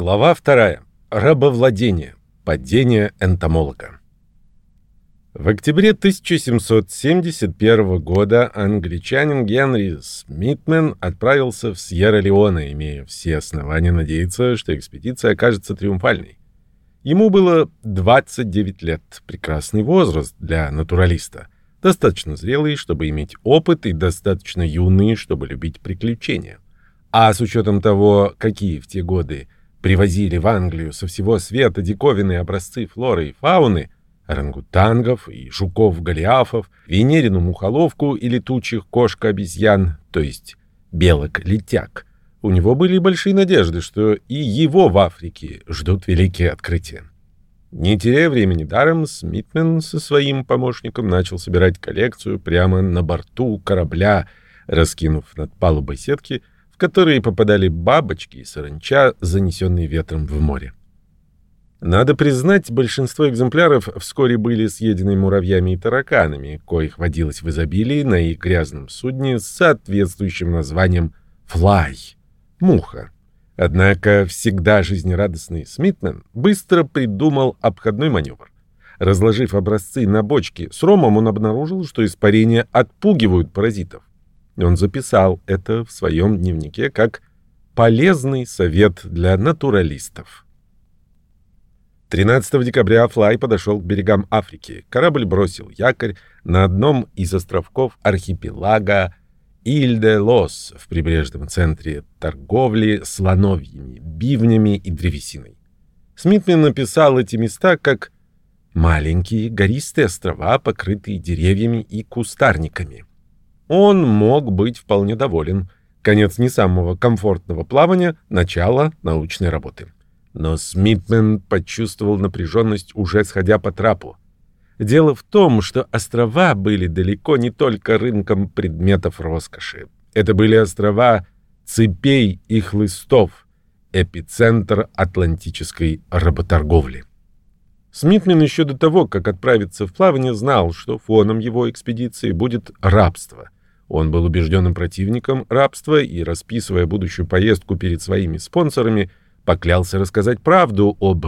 Глава вторая. Рабовладение. Падение энтомолога. В октябре 1771 года англичанин Генри Смитмен отправился в Сьерра-Леоне, имея все основания надеяться, что экспедиция окажется триумфальной. Ему было 29 лет, прекрасный возраст для натуралиста, достаточно зрелый, чтобы иметь опыт, и достаточно юный, чтобы любить приключения. А с учетом того, какие в те годы привозили в Англию со всего света диковинные образцы флоры и фауны, орангутангов и жуков-голиафов, венерину мухоловку и летучих кошка-обезьян, то есть белок-летяг. У него были большие надежды, что и его в Африке ждут великие открытия. Не теряя времени даром, Смитмен со своим помощником начал собирать коллекцию прямо на борту корабля, раскинув над палубой сетки, которые попадали бабочки и саранча, занесенные ветром в море. Надо признать, большинство экземпляров вскоре были съедены муравьями и тараканами, коих водилось в изобилии на их грязном судне с соответствующим названием «флай» — «муха». Однако всегда жизнерадостный Смитмен быстро придумал обходной маневр. Разложив образцы на бочке с ромом, он обнаружил, что испарения отпугивают паразитов. Он записал это в своем дневнике как «полезный совет для натуралистов». 13 декабря Флай подошел к берегам Африки. Корабль бросил якорь на одном из островков архипелага Иль-де-Лос в прибрежном центре торговли слоновьими, бивнями и древесиной. Смитмен написал эти места как «маленькие гористые острова, покрытые деревьями и кустарниками». Он мог быть вполне доволен. Конец не самого комфортного плавания, начало научной работы. Но Смитмен почувствовал напряженность, уже сходя по трапу. Дело в том, что острова были далеко не только рынком предметов роскоши. Это были острова цепей и хлыстов, эпицентр атлантической работорговли. Смитмен еще до того, как отправиться в плавание, знал, что фоном его экспедиции будет рабство. Он был убежденным противником рабства и, расписывая будущую поездку перед своими спонсорами, поклялся рассказать правду об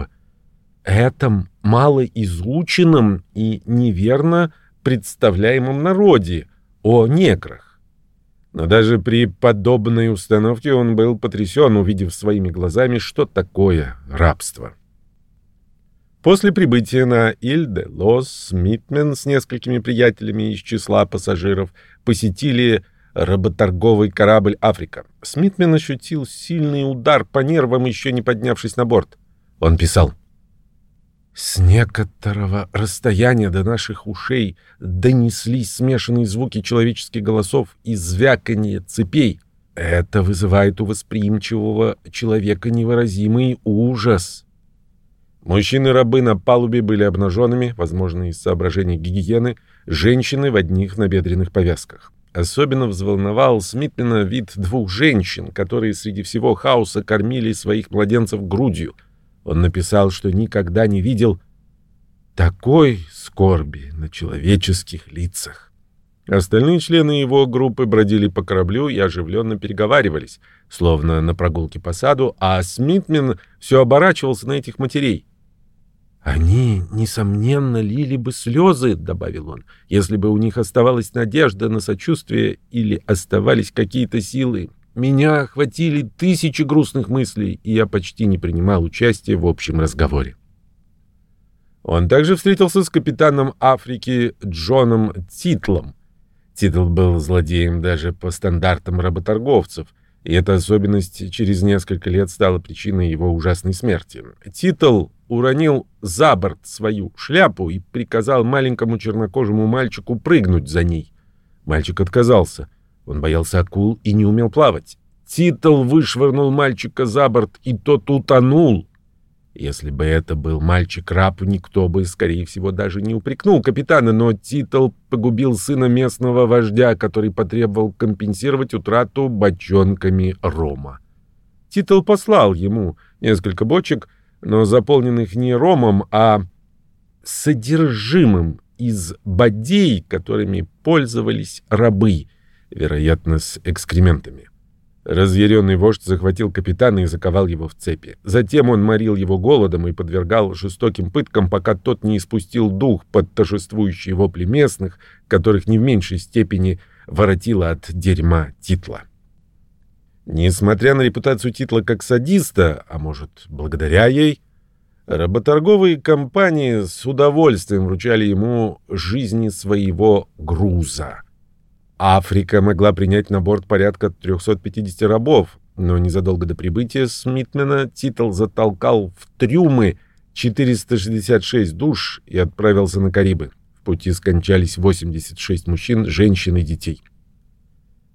этом малоизученном и неверно представляемом народе, о неграх. Но даже при подобной установке он был потрясен, увидев своими глазами, что такое рабство. После прибытия на Иль-де-Лос Смитмен с несколькими приятелями из числа пассажиров посетили работорговый корабль «Африка». Смитмен ощутил сильный удар по нервам, еще не поднявшись на борт. Он писал. «С некоторого расстояния до наших ушей донеслись смешанные звуки человеческих голосов и звяканье цепей. Это вызывает у восприимчивого человека невыразимый ужас». Мужчины-рабы на палубе были обнаженными, возможно, из соображений гигиены, женщины в одних набедренных повязках. Особенно взволновал Смитмена вид двух женщин, которые среди всего хаоса кормили своих младенцев грудью. Он написал, что никогда не видел такой скорби на человеческих лицах. Остальные члены его группы бродили по кораблю и оживленно переговаривались, словно на прогулке по саду, а Смитмен все оборачивался на этих матерей. «Они, несомненно, лили бы слезы», — добавил он, «если бы у них оставалась надежда на сочувствие или оставались какие-то силы. Меня охватили тысячи грустных мыслей, и я почти не принимал участия в общем разговоре». Он также встретился с капитаном Африки Джоном Титлом. Титл был злодеем даже по стандартам работорговцев — и эта особенность через несколько лет стала причиной его ужасной смерти. Титл уронил за борт свою шляпу и приказал маленькому чернокожему мальчику прыгнуть за ней. Мальчик отказался. Он боялся акул и не умел плавать. Титл вышвырнул мальчика за борт, и тот утонул. Если бы это был мальчик-раб, никто бы, скорее всего, даже не упрекнул капитана, но Титл погубил сына местного вождя, который потребовал компенсировать утрату бочонками рома. Титл послал ему несколько бочек, но заполненных не ромом, а содержимым из бодей, которыми пользовались рабы, вероятно, с экскрементами. Разъяренный вождь захватил капитана и заковал его в цепи. Затем он морил его голодом и подвергал жестоким пыткам, пока тот не испустил дух под торжествующие вопли местных, которых не в меньшей степени воротило от дерьма титла. Несмотря на репутацию титла как садиста, а может, благодаря ей, работорговые компании с удовольствием вручали ему жизни своего груза — Африка могла принять на борт порядка 350 рабов, но незадолго до прибытия Смитмена Титл затолкал в трюмы 466 душ и отправился на Карибы. В пути скончались 86 мужчин, женщин и детей.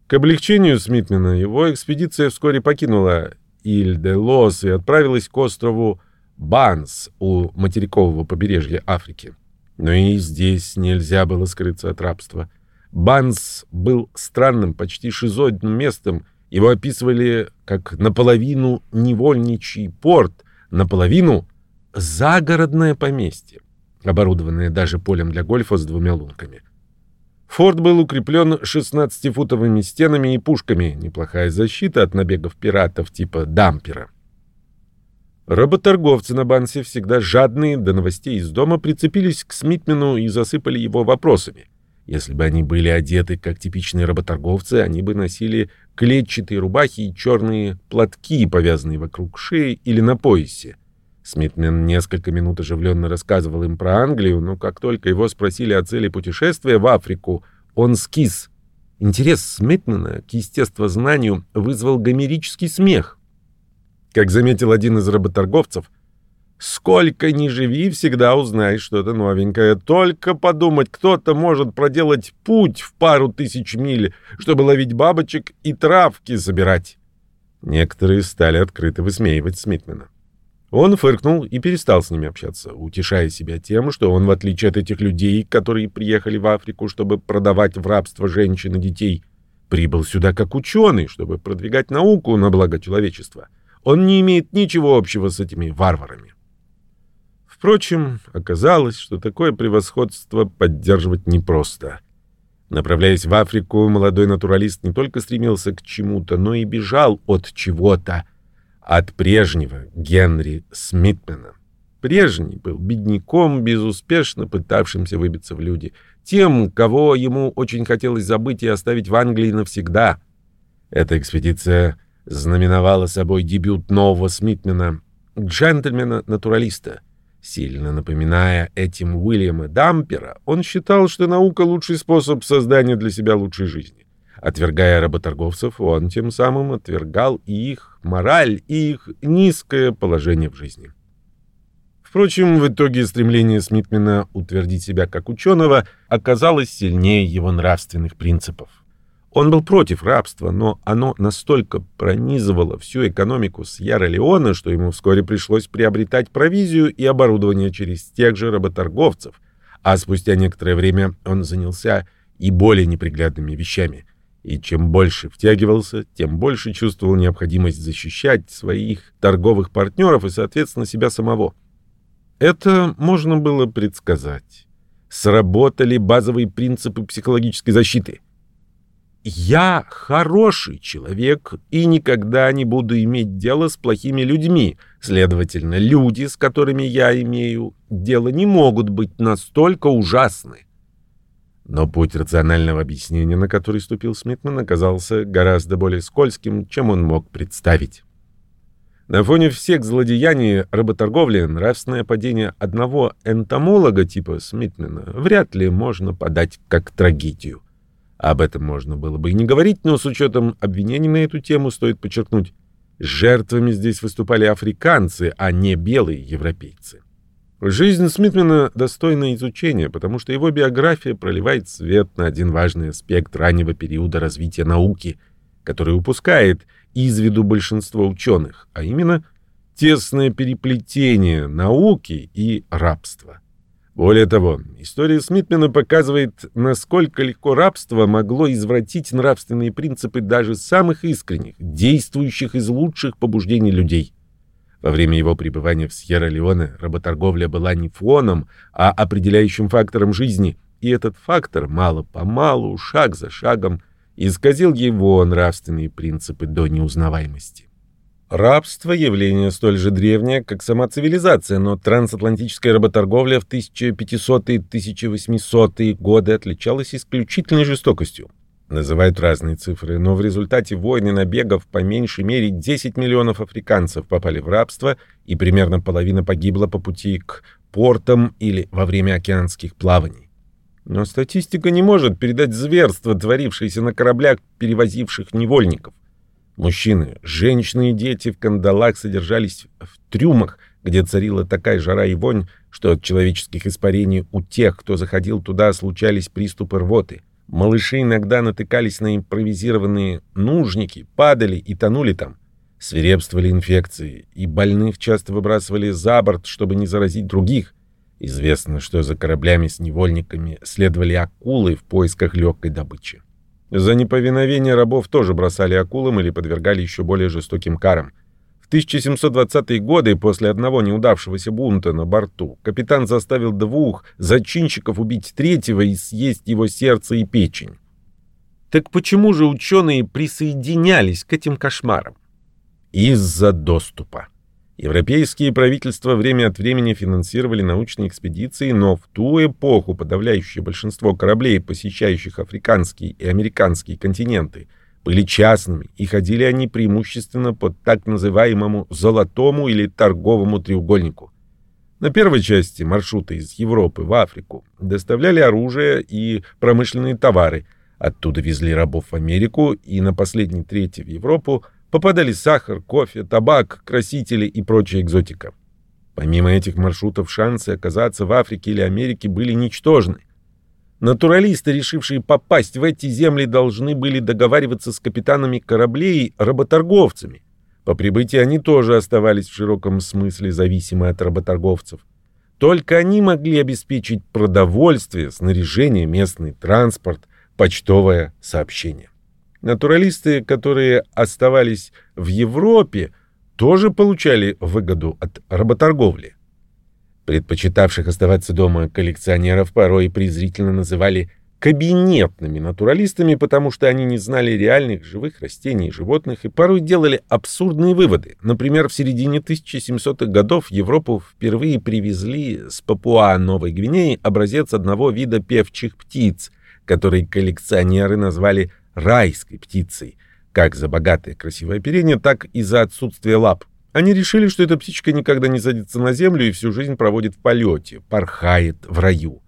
К облегчению Смитмена его экспедиция вскоре покинула Иль-де-Лос и отправилась к острову Банс у материкового побережья Африки. Но и здесь нельзя было скрыться от рабства – Банс был странным, почти шизоидным местом. Его описывали как наполовину невольничий порт, наполовину загородное поместье, оборудованное даже полем для гольфа с двумя лунками. Форт был укреплен 16-футовыми стенами и пушками, неплохая защита от набегов пиратов типа дампера. Работорговцы на Бансе, всегда жадные до новостей из дома, прицепились к Смитмену и засыпали его вопросами. Если бы они были одеты как типичные работорговцы, они бы носили клетчатые рубахи и черные платки, повязанные вокруг шеи или на поясе. Смитмен несколько минут оживленно рассказывал им про Англию, но как только его спросили о цели путешествия в Африку, он скис. Интерес Смитмена к естествознанию вызвал гомерический смех. Как заметил один из работорговцев, Сколько ни живи, всегда узнаешь что-то новенькое. Только подумать, кто-то может проделать путь в пару тысяч миль, чтобы ловить бабочек и травки собирать. Некоторые стали открыто высмеивать Смитмена. Он фыркнул и перестал с ними общаться, утешая себя тем, что он, в отличие от этих людей, которые приехали в Африку, чтобы продавать в рабство женщин и детей, прибыл сюда как ученый, чтобы продвигать науку на благо человечества. Он не имеет ничего общего с этими варварами. Впрочем, оказалось, что такое превосходство поддерживать непросто. Направляясь в Африку, молодой натуралист не только стремился к чему-то, но и бежал от чего-то, от прежнего Генри Смитмена. Прежний был бедняком, безуспешно пытавшимся выбиться в люди, тем, кого ему очень хотелось забыть и оставить в Англии навсегда. Эта экспедиция знаменовала собой дебют нового Смитмена, джентльмена-натуралиста — Сильно напоминая этим Уильяма Дампера, он считал, что наука — лучший способ создания для себя лучшей жизни. Отвергая работорговцев, он тем самым отвергал и их мораль, и их низкое положение в жизни. Впрочем, в итоге стремление Смитмена утвердить себя как ученого оказалось сильнее его нравственных принципов. Он был против рабства, но оно настолько пронизывало всю экономику Сьерра-Леона, что ему вскоре пришлось приобретать провизию и оборудование через тех же работорговцев, а спустя некоторое время он занялся и более неприглядными вещами. И чем больше втягивался, тем больше чувствовал необходимость защищать своих торговых партнеров и, соответственно, себя самого. Это можно было предсказать. Сработали базовые принципы психологической защиты. Я хороший человек и никогда не буду иметь дело с плохими людьми. Следовательно, люди, с которыми я имею дело, не могут быть настолько ужасны. Но путь рационального объяснения, на который ступил Смитман, оказался гораздо более скользким, чем он мог представить. На фоне всех злодеяний работорговли нравственное падение одного энтомолога типа Смитмена вряд ли можно подать как трагедию. Об этом можно было бы и не говорить, но с учетом обвинений на эту тему стоит подчеркнуть, жертвами здесь выступали африканцы, а не белые европейцы. Жизнь Смитмена достойна изучения, потому что его биография проливает свет на один важный аспект раннего периода развития науки, который упускает из виду большинство ученых, а именно тесное переплетение науки и рабства. Более того, история Смитмена показывает, насколько легко рабство могло извратить нравственные принципы даже самых искренних, действующих из лучших побуждений людей. Во время его пребывания в Сьерра-Леоне работорговля была не фоном, а определяющим фактором жизни, и этот фактор мало-помалу, шаг за шагом, исказил его нравственные принципы до неузнаваемости. Рабство – явление столь же древнее, как сама цивилизация, но трансатлантическая работорговля в 1500-1800-е годы отличалась исключительной жестокостью. Называют разные цифры, но в результате войн и набегов по меньшей мере 10 миллионов африканцев попали в рабство, и примерно половина погибла по пути к портам или во время океанских плаваний. Но статистика не может передать зверство, творившееся на кораблях, перевозивших невольников. Мужчины, женщины и дети в кандалах содержались в трюмах, где царила такая жара и вонь, что от человеческих испарений у тех, кто заходил туда, случались приступы рвоты. Малыши иногда натыкались на импровизированные нужники, падали и тонули там. Свирепствовали инфекции, и больных часто выбрасывали за борт, чтобы не заразить других. Известно, что за кораблями с невольниками следовали акулы в поисках легкой добычи. За неповиновение рабов тоже бросали акулам или подвергали еще более жестоким карам. В 1720-е годы, после одного неудавшегося бунта на борту, капитан заставил двух зачинщиков убить третьего и съесть его сердце и печень. Так почему же ученые присоединялись к этим кошмарам? Из-за доступа. Европейские правительства время от времени финансировали научные экспедиции, но в ту эпоху подавляющее большинство кораблей, посещающих африканские и американские континенты, были частными, и ходили они преимущественно по так называемому «золотому» или «торговому треугольнику». На первой части маршрута из Европы в Африку доставляли оружие и промышленные товары, оттуда везли рабов в Америку и на последней трети в Европу попадали сахар, кофе, табак, красители и прочая экзотика. Помимо этих маршрутов шансы оказаться в Африке или Америке были ничтожны. Натуралисты, решившие попасть в эти земли, должны были договариваться с капитанами кораблей, работорговцами. По прибытии они тоже оставались в широком смысле зависимы от работорговцев. Только они могли обеспечить продовольствие, снаряжение, местный транспорт, почтовое сообщение. Натуралисты, которые оставались в Европе, тоже получали выгоду от работорговли. Предпочитавших оставаться дома коллекционеров порой презрительно называли кабинетными натуралистами, потому что они не знали реальных живых растений и животных и порой делали абсурдные выводы. Например, в середине 1700-х годов в Европу впервые привезли с Папуа-Новой Гвинеи образец одного вида певчих птиц, который коллекционеры назвали райской птицей, как за богатое красивое оперение, так и за отсутствие лап. Они решили, что эта птичка никогда не садится на землю и всю жизнь проводит в полете, порхает в раю.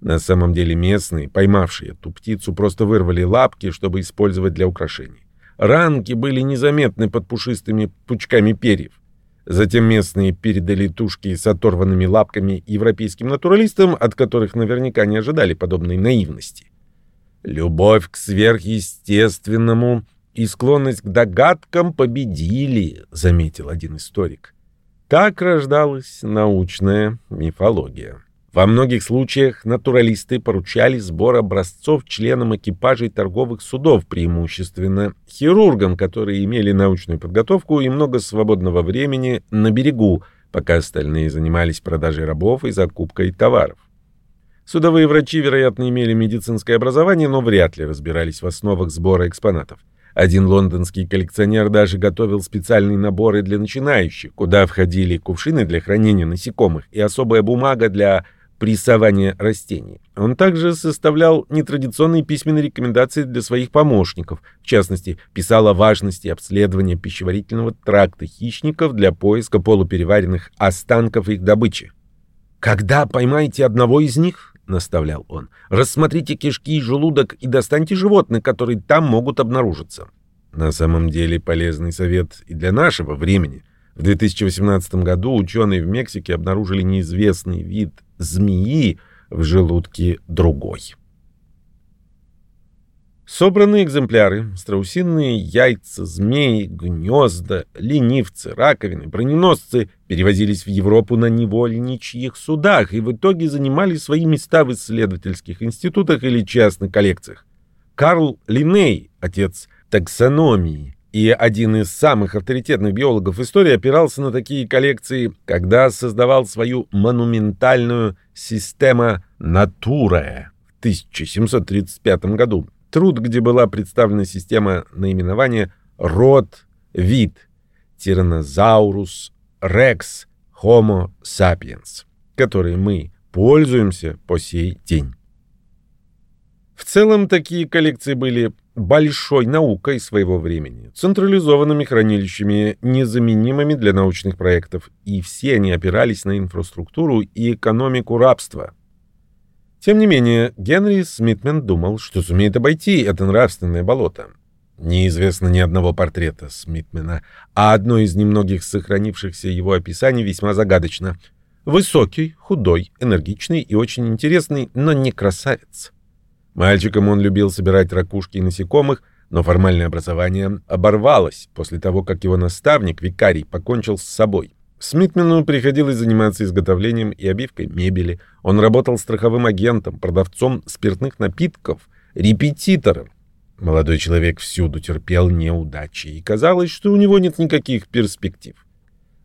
На самом деле местные, поймавшие эту птицу, просто вырвали лапки, чтобы использовать для украшений. Ранки были незаметны под пушистыми пучками перьев. Затем местные передали тушки с оторванными лапками европейским натуралистам, от которых наверняка не ожидали подобной наивности. Любовь к сверхъестественному и склонность к догадкам победили, заметил один историк. Так рождалась научная мифология. Во многих случаях натуралисты поручали сбор образцов членам экипажей торговых судов, преимущественно хирургам, которые имели научную подготовку и много свободного времени на берегу, пока остальные занимались продажей рабов и закупкой товаров. Судовые врачи, вероятно, имели медицинское образование, но вряд ли разбирались в основах сбора экспонатов. Один лондонский коллекционер даже готовил специальные наборы для начинающих, куда входили кувшины для хранения насекомых и особая бумага для прессования растений. Он также составлял нетрадиционные письменные рекомендации для своих помощников, в частности, писал о важности обследования пищеварительного тракта хищников для поиска полупереваренных останков их добычи. «Когда поймаете одного из них, — наставлял он. «Рассмотрите кишки и желудок и достаньте животных, которые там могут обнаружиться». На самом деле полезный совет и для нашего времени. В 2018 году ученые в Мексике обнаружили неизвестный вид змеи в желудке другой. Собранные экземпляры, страусиные яйца, змеи, гнезда, ленивцы, раковины, броненосцы перевозились в Европу на невольничьих судах и в итоге занимали свои места в исследовательских институтах или частных коллекциях. Карл Линней, отец таксономии и один из самых авторитетных биологов истории, опирался на такие коллекции, когда создавал свою монументальную «Система Натурая» в 1735 году. Труд, где была представлена система наименования род, вид, Tyrannosaurus Rex Homo sapiens, которой мы пользуемся по сей день. В целом, такие коллекции были большой наукой своего времени, централизованными хранилищами, незаменимыми для научных проектов, и все они опирались на инфраструктуру и экономику рабства. Тем не менее, Генри Смитмен думал, что сумеет обойти это нравственное болото. Неизвестно ни одного портрета Смитмена, а одно из немногих сохранившихся его описаний весьма загадочно. Высокий, худой, энергичный и очень интересный, но не красавец. Мальчиком он любил собирать ракушки и насекомых, но формальное образование оборвалось после того, как его наставник, викарий, покончил с собой. Смитмену приходилось заниматься изготовлением и обивкой мебели. Он работал страховым агентом, продавцом спиртных напитков, репетитором. Молодой человек всюду терпел неудачи, и казалось, что у него нет никаких перспектив.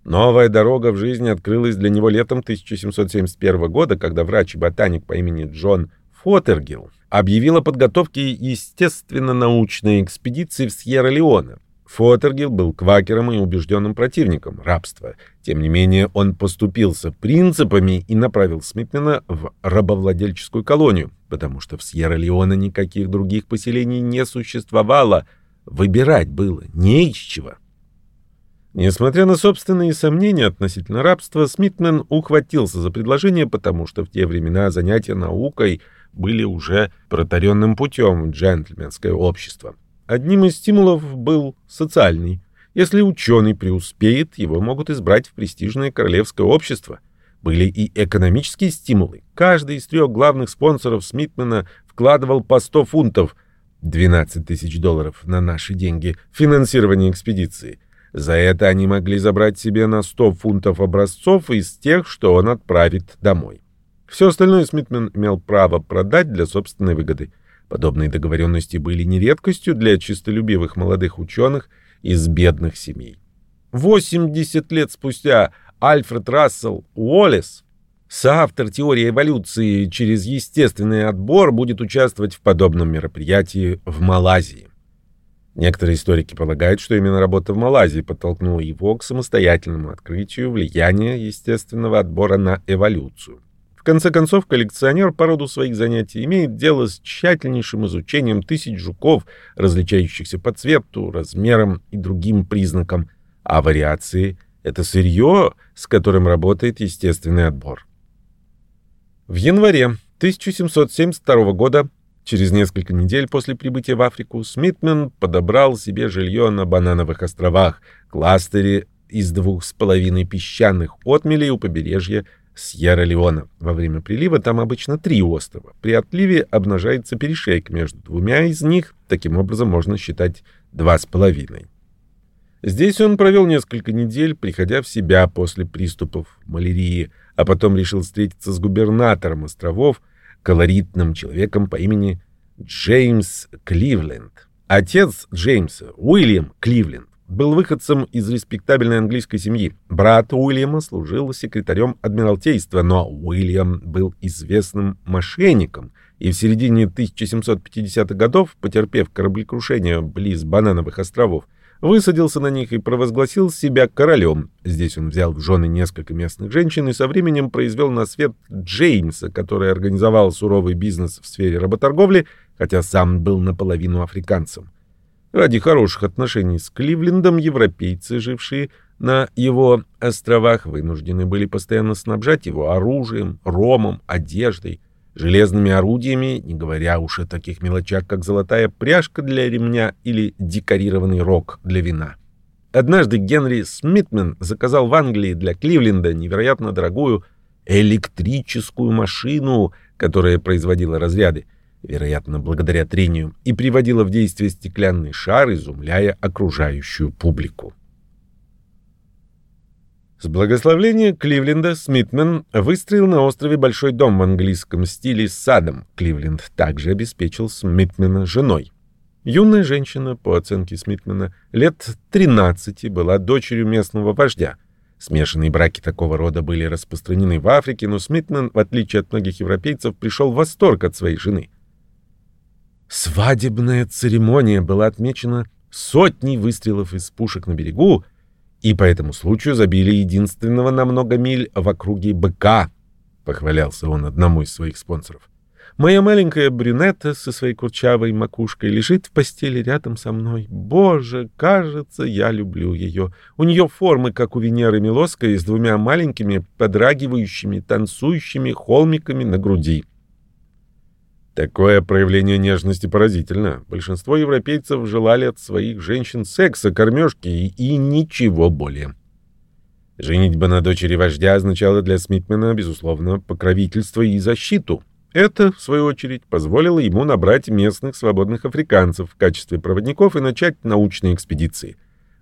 Новая дорога в жизни открылась для него летом 1771 года, когда врач и ботаник по имени Джон Фотергилл объявил о подготовке естественно-научной экспедиции в Сьерра-Леоне. Фотергилл был квакером и убежденным противником рабства. Тем не менее, он поступился принципами и направил Смитмена в рабовладельческую колонию, потому что в Сьерра-Леоне никаких других поселений не существовало. Выбирать было не из чего. Несмотря на собственные сомнения относительно рабства, Смитмен ухватился за предложение, потому что в те времена занятия наукой – были уже протаренным путем в джентльменское общество. Одним из стимулов был социальный. Если ученый преуспеет, его могут избрать в престижное королевское общество. Были и экономические стимулы. Каждый из трех главных спонсоров Смитмена вкладывал по 100 фунтов, 12 тысяч долларов на наши деньги, в финансирование экспедиции. За это они могли забрать себе на 100 фунтов образцов из тех, что он отправит домой. Все остальное Смитмен имел право продать для собственной выгоды. Подобные договоренности были не редкостью для чистолюбивых молодых ученых из бедных семей. 80 лет спустя Альфред Рассел Уоллес, соавтор теории эволюции через естественный отбор, будет участвовать в подобном мероприятии в Малайзии. Некоторые историки полагают, что именно работа в Малайзии подтолкнула его к самостоятельному открытию влияния естественного отбора на эволюцию. Конце концов, коллекционер по роду своих занятий имеет дело с тщательнейшим изучением тысяч жуков, различающихся по цвету, размерам и другим признакам, а вариации — это сырье, с которым работает естественный отбор. В январе 1772 года, через несколько недель после прибытия в Африку, Смитмен подобрал себе жилье на Банановых островах, кластере из двух с половиной песчаных отмелей у побережья Сьерра-Леона. Во время прилива там обычно три острова. При отливе обнажается перешейк между двумя из них, таким образом можно считать два с половиной. Здесь он провел несколько недель, приходя в себя после приступов малярии, а потом решил встретиться с губернатором островов, колоритным человеком по имени Джеймс Кливленд. Отец Джеймса, Уильям Кливленд, был выходцем из респектабельной английской семьи. Брат Уильяма служил секретарем Адмиралтейства, но Уильям был известным мошенником и в середине 1750-х годов, потерпев кораблекрушение близ Банановых островов, высадился на них и провозгласил себя королем. Здесь он взял в жены несколько местных женщин и со временем произвел на свет Джеймса, который организовал суровый бизнес в сфере работорговли, хотя сам был наполовину африканцем. Ради хороших отношений с Кливлендом европейцы, жившие на его островах, вынуждены были постоянно снабжать его оружием, ромом, одеждой, железными орудиями, не говоря уж о таких мелочах, как золотая пряжка для ремня или декорированный рог для вина. Однажды Генри Смитмен заказал в Англии для Кливленда невероятно дорогую электрическую машину, которая производила разряды вероятно, благодаря трению, и приводила в действие стеклянный шар, изумляя окружающую публику. С благословления Кливленда Смитмен выстроил на острове большой дом в английском стиле с садом. Кливленд также обеспечил Смитмена женой. Юная женщина, по оценке Смитмена, лет 13 была дочерью местного вождя. Смешанные браки такого рода были распространены в Африке, но Смитмен, в отличие от многих европейцев, пришел в восторг от своей жены. Свадебная церемония была отмечена сотней выстрелов из пушек на берегу, и по этому случаю забили единственного на много миль в округе быка, похвалялся он одному из своих спонсоров. Моя маленькая брюнетта со своей курчавой макушкой лежит в постели рядом со мной. Боже, кажется, я люблю ее. У нее формы, как у Венеры Милоской, с двумя маленькими, подрагивающими, танцующими холмиками на груди. Такое проявление нежности поразительно. Большинство европейцев желали от своих женщин секса, кормежки и, ничего более. Женитьба на дочери вождя означала для Смитмена, безусловно, покровительство и защиту. Это, в свою очередь, позволило ему набрать местных свободных африканцев в качестве проводников и начать научные экспедиции.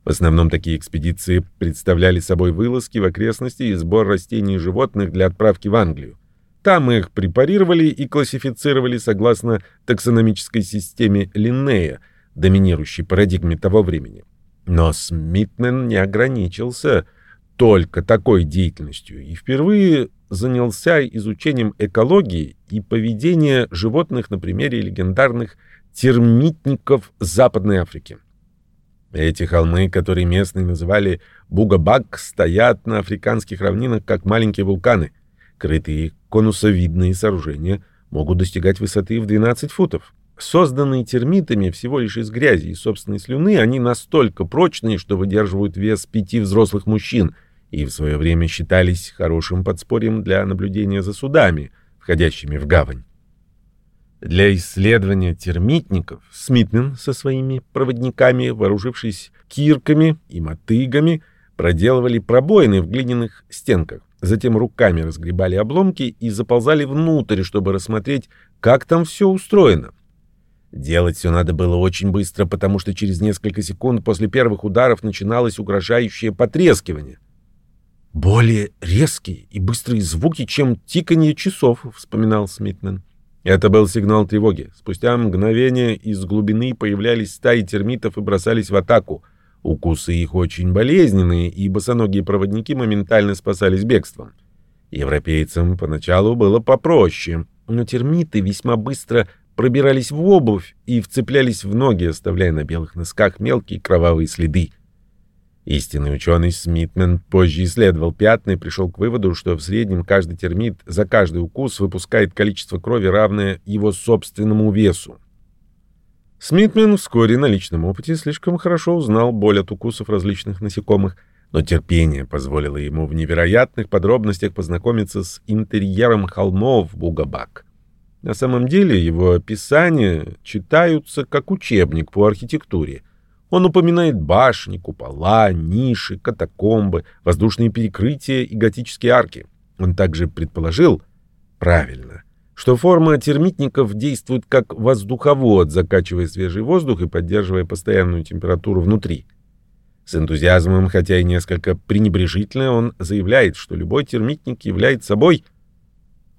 В основном такие экспедиции представляли собой вылазки в окрестности и сбор растений и животных для отправки в Англию. Там их препарировали и классифицировали согласно таксономической системе Линнея, доминирующей парадигме того времени. Но Смитмен не ограничился только такой деятельностью и впервые занялся изучением экологии и поведения животных на примере легендарных термитников Западной Африки. Эти холмы, которые местные называли Бугабак, стоят на африканских равнинах как маленькие вулканы. Крытые конусовидные сооружения могут достигать высоты в 12 футов. Созданные термитами всего лишь из грязи и собственной слюны, они настолько прочные, что выдерживают вес пяти взрослых мужчин и в свое время считались хорошим подспорьем для наблюдения за судами, входящими в гавань. Для исследования термитников Смитмен со своими проводниками, вооружившись кирками и мотыгами, проделывали пробоины в глиняных стенках. Затем руками разгребали обломки и заползали внутрь, чтобы рассмотреть, как там все устроено. Делать все надо было очень быстро, потому что через несколько секунд после первых ударов начиналось угрожающее потрескивание. «Более резкие и быстрые звуки, чем тиканье часов», — вспоминал Смитмен. Это был сигнал тревоги. Спустя мгновение из глубины появлялись стаи термитов и бросались в атаку — Укусы их очень болезненные, и босоногие проводники моментально спасались бегством. Европейцам поначалу было попроще, но термиты весьма быстро пробирались в обувь и вцеплялись в ноги, оставляя на белых носках мелкие кровавые следы. Истинный ученый Смитмен позже исследовал пятна и пришел к выводу, что в среднем каждый термит за каждый укус выпускает количество крови, равное его собственному весу. Смитмен вскоре на личном опыте слишком хорошо узнал боль от укусов различных насекомых, но терпение позволило ему в невероятных подробностях познакомиться с интерьером холмов Бугабак. На самом деле его описания читаются как учебник по архитектуре. Он упоминает башни, купола, ниши, катакомбы, воздушные перекрытия и готические арки. Он также предположил, правильно, что форма термитников действует как воздуховод, закачивая свежий воздух и поддерживая постоянную температуру внутри. С энтузиазмом, хотя и несколько пренебрежительно, он заявляет, что любой термитник является собой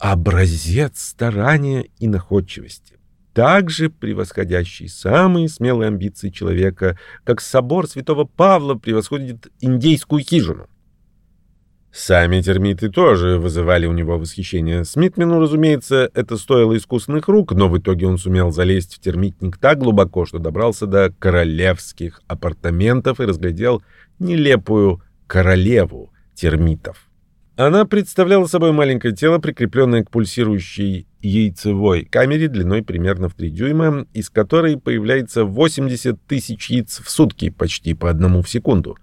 образец старания и находчивости, также превосходящий самые смелые амбиции человека, как собор святого Павла превосходит индейскую хижину. Сами термиты тоже вызывали у него восхищение. Смитмену, разумеется, это стоило искусных рук, но в итоге он сумел залезть в термитник так глубоко, что добрался до королевских апартаментов и разглядел нелепую королеву термитов. Она представляла собой маленькое тело, прикрепленное к пульсирующей яйцевой камере длиной примерно в 3 дюйма, из которой появляется 80 тысяч яиц в сутки, почти по одному в секунду.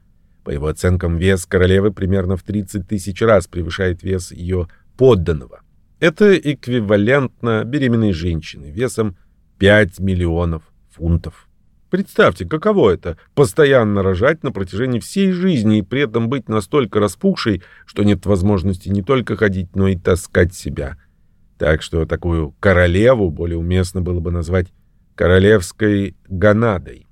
По его оценкам, вес королевы примерно в 30 тысяч раз превышает вес ее подданного. Это эквивалентно беременной женщины весом 5 миллионов фунтов. Представьте, каково это — постоянно рожать на протяжении всей жизни и при этом быть настолько распухшей, что нет возможности не только ходить, но и таскать себя. Так что такую королеву более уместно было бы назвать королевской гонадой.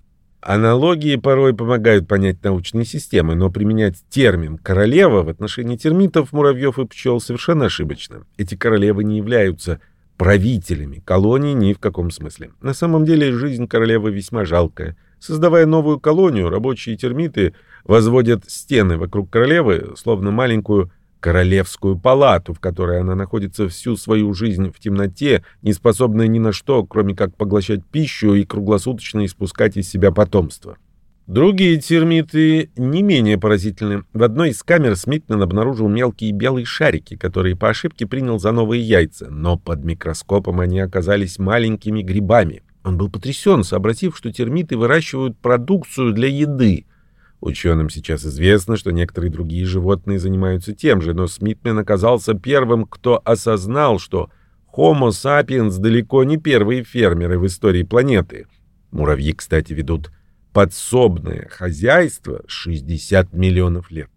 Аналогии порой помогают понять научные системы, но применять термин «королева» в отношении термитов, муравьев и пчел совершенно ошибочно. Эти королевы не являются правителями колонии ни в каком смысле. На самом деле жизнь королевы весьма жалкая. Создавая новую колонию, рабочие термиты возводят стены вокруг королевы, словно маленькую королевскую палату, в которой она находится всю свою жизнь в темноте, не способная ни на что, кроме как поглощать пищу и круглосуточно испускать из себя потомство. Другие термиты не менее поразительны. В одной из камер Смитмен обнаружил мелкие белые шарики, которые по ошибке принял за новые яйца, но под микроскопом они оказались маленькими грибами. Он был потрясен, сообразив, что термиты выращивают продукцию для еды. Ученым сейчас известно, что некоторые другие животные занимаются тем же, но Смитмен оказался первым, кто осознал, что Homo sapiens далеко не первые фермеры в истории планеты. Муравьи, кстати, ведут подсобное хозяйство 60 миллионов лет.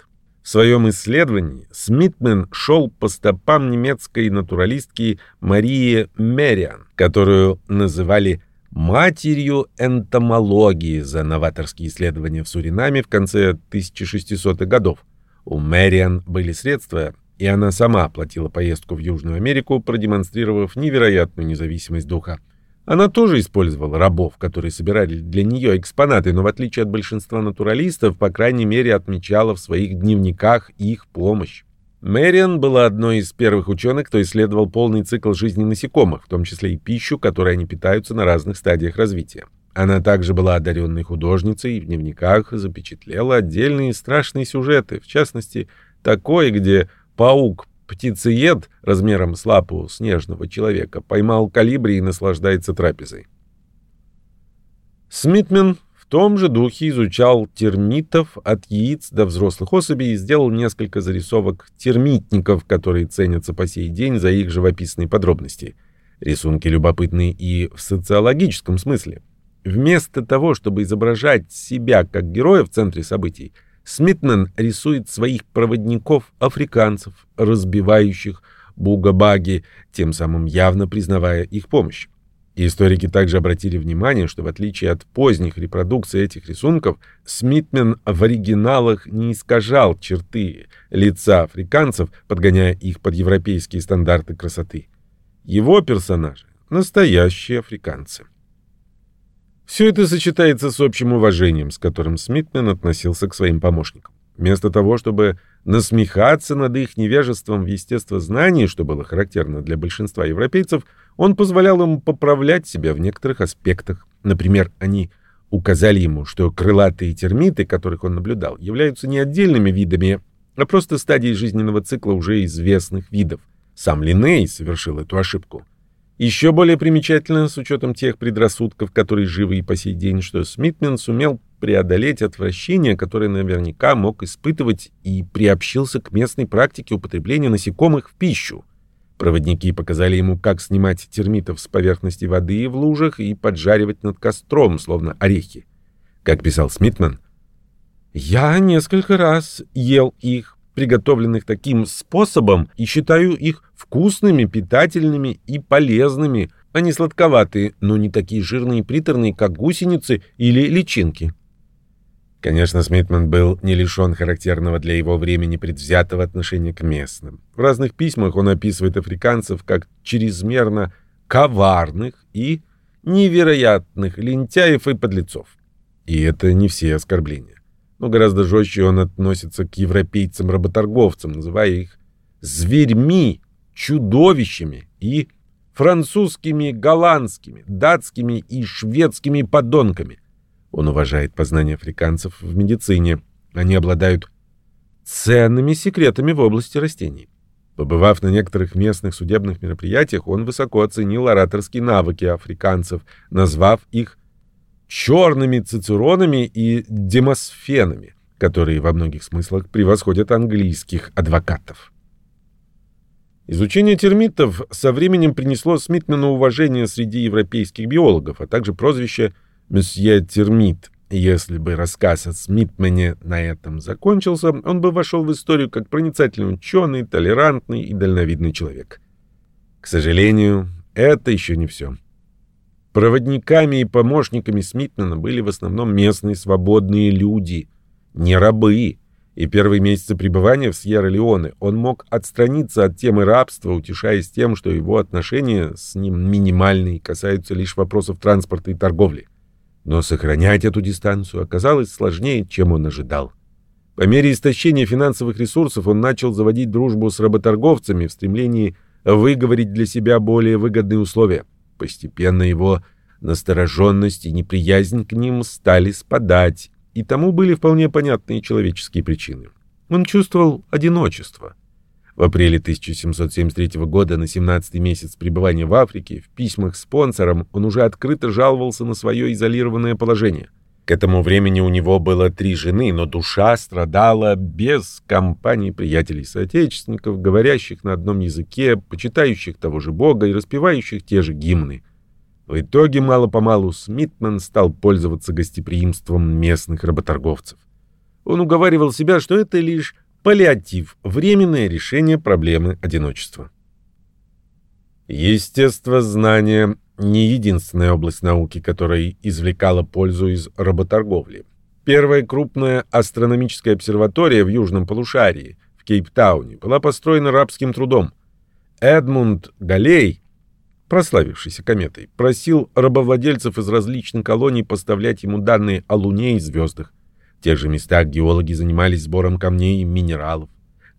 В своем исследовании Смитмен шел по стопам немецкой натуралистки Марии Мериан, которую называли матерью энтомологии за новаторские исследования в Суринаме в конце 1600-х годов. У Мэриан были средства, и она сама оплатила поездку в Южную Америку, продемонстрировав невероятную независимость духа. Она тоже использовала рабов, которые собирали для нее экспонаты, но в отличие от большинства натуралистов, по крайней мере, отмечала в своих дневниках их помощь. Мэриан была одной из первых ученых, кто исследовал полный цикл жизни насекомых, в том числе и пищу, которой они питаются на разных стадиях развития. Она также была одаренной художницей и в дневниках запечатлела отдельные страшные сюжеты, в частности, такой, где паук Птицеед размером с лапу снежного человека поймал калибри и наслаждается трапезой. Смитмен в том же духе изучал термитов от яиц до взрослых особей и сделал несколько зарисовок термитников, которые ценятся по сей день за их живописные подробности. Рисунки любопытны и в социологическом смысле. Вместо того, чтобы изображать себя как героя в центре событий, Смитмен рисует своих проводников-африканцев, разбивающих бугабаги, тем самым явно признавая их помощь. Историки также обратили внимание, что в отличие от поздних репродукций этих рисунков, Смитмен в оригиналах не искажал черты лица африканцев, подгоняя их под европейские стандарты красоты. Его персонажи — настоящие африканцы. Все это сочетается с общим уважением, с которым Смитмен относился к своим помощникам. Вместо того, чтобы насмехаться над их невежеством в естествознании, что было характерно для большинства европейцев, он позволял им поправлять себя в некоторых аспектах. Например, они указали ему, что крылатые термиты, которых он наблюдал, являются не отдельными видами, а просто стадией жизненного цикла уже известных видов. Сам Линней совершил эту ошибку. Еще более примечательно, с учетом тех предрассудков, которые живы и по сей день, что Смитмен сумел преодолеть отвращение, которое наверняка мог испытывать, и приобщился к местной практике употребления насекомых в пищу. Проводники показали ему, как снимать термитов с поверхности воды в лужах и поджаривать над костром, словно орехи. Как писал Смитман, «Я несколько раз ел их, приготовленных таким способом, и считаю их вкусными, питательными и полезными. Они сладковатые, но не такие жирные и приторные, как гусеницы или личинки. Конечно, Смитман был не лишен характерного для его времени предвзятого отношения к местным. В разных письмах он описывает африканцев как чрезмерно коварных и невероятных лентяев и подлецов. И это не все оскорбления но гораздо жестче он относится к европейцам-работорговцам, называя их зверьми, чудовищами и французскими, голландскими, датскими и шведскими подонками. Он уважает познания африканцев в медицине. Они обладают ценными секретами в области растений. Побывав на некоторых местных судебных мероприятиях, он высоко оценил ораторские навыки африканцев, назвав их черными цицеронами и демосфенами, которые во многих смыслах превосходят английских адвокатов. Изучение термитов со временем принесло Смитмену уважение среди европейских биологов, а также прозвище «Месье Термит». Если бы рассказ о Смитмене на этом закончился, он бы вошел в историю как проницательный ученый, толерантный и дальновидный человек. К сожалению, это еще не все. Проводниками и помощниками Смитмена были в основном местные свободные люди, не рабы. И первые месяцы пребывания в Сьерра-Леоне он мог отстраниться от темы рабства, утешаясь тем, что его отношения с ним минимальны и касаются лишь вопросов транспорта и торговли. Но сохранять эту дистанцию оказалось сложнее, чем он ожидал. По мере истощения финансовых ресурсов он начал заводить дружбу с работорговцами в стремлении выговорить для себя более выгодные условия. Постепенно его настороженность и неприязнь к ним стали спадать, и тому были вполне понятные человеческие причины. Он чувствовал одиночество. В апреле 1773 года, на 17-й месяц пребывания в Африке, в письмах спонсорам он уже открыто жаловался на свое изолированное положение. К этому времени у него было три жены, но душа страдала без компании приятелей-соотечественников, говорящих на одном языке, почитающих того же Бога и распевающих те же гимны. В итоге мало-помалу Смитман стал пользоваться гостеприимством местных работорговцев. Он уговаривал себя, что это лишь паллиатив, временное решение проблемы одиночества. Естествознание не единственная область науки, которая извлекала пользу из работорговли. Первая крупная астрономическая обсерватория в южном полушарии, в Кейптауне, была построена рабским трудом. Эдмунд Галей, прославившийся кометой, просил рабовладельцев из различных колоний поставлять ему данные о Луне и звездах. Тех же местах геологи занимались сбором камней и минералов.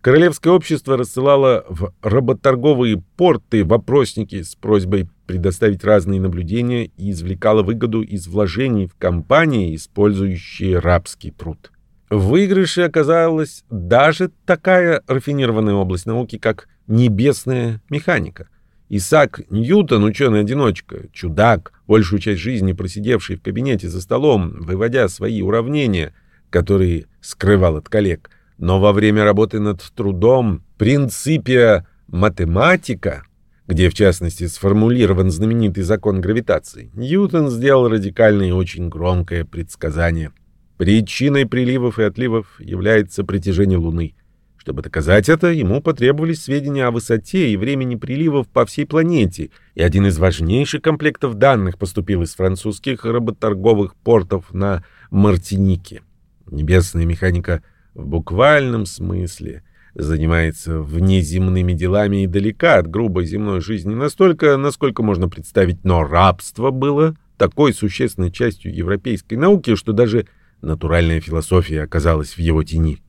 Королевское общество рассылало в работорговые порты вопросники с просьбой предоставить разные наблюдения и извлекало выгоду из вложений в компании, использующие рабский труд. В выигрыше оказалась даже такая рафинированная область науки, как небесная механика. Исаак Ньютон, ученый-одиночка, чудак, большую часть жизни просидевший в кабинете за столом, выводя свои уравнения, которые скрывал от коллег – но во время работы над трудом «Принципия математика», где в частности сформулирован знаменитый закон гравитации, Ньютон сделал радикальное и очень громкое предсказание. Причиной приливов и отливов является притяжение Луны. Чтобы доказать это, ему потребовались сведения о высоте и времени приливов по всей планете, и один из важнейших комплектов данных поступил из французских работорговых портов на Мартинике. Небесная механика – в буквальном смысле занимается внеземными делами и далека от грубой земной жизни настолько, насколько можно представить, но рабство было такой существенной частью европейской науки, что даже натуральная философия оказалась в его тени.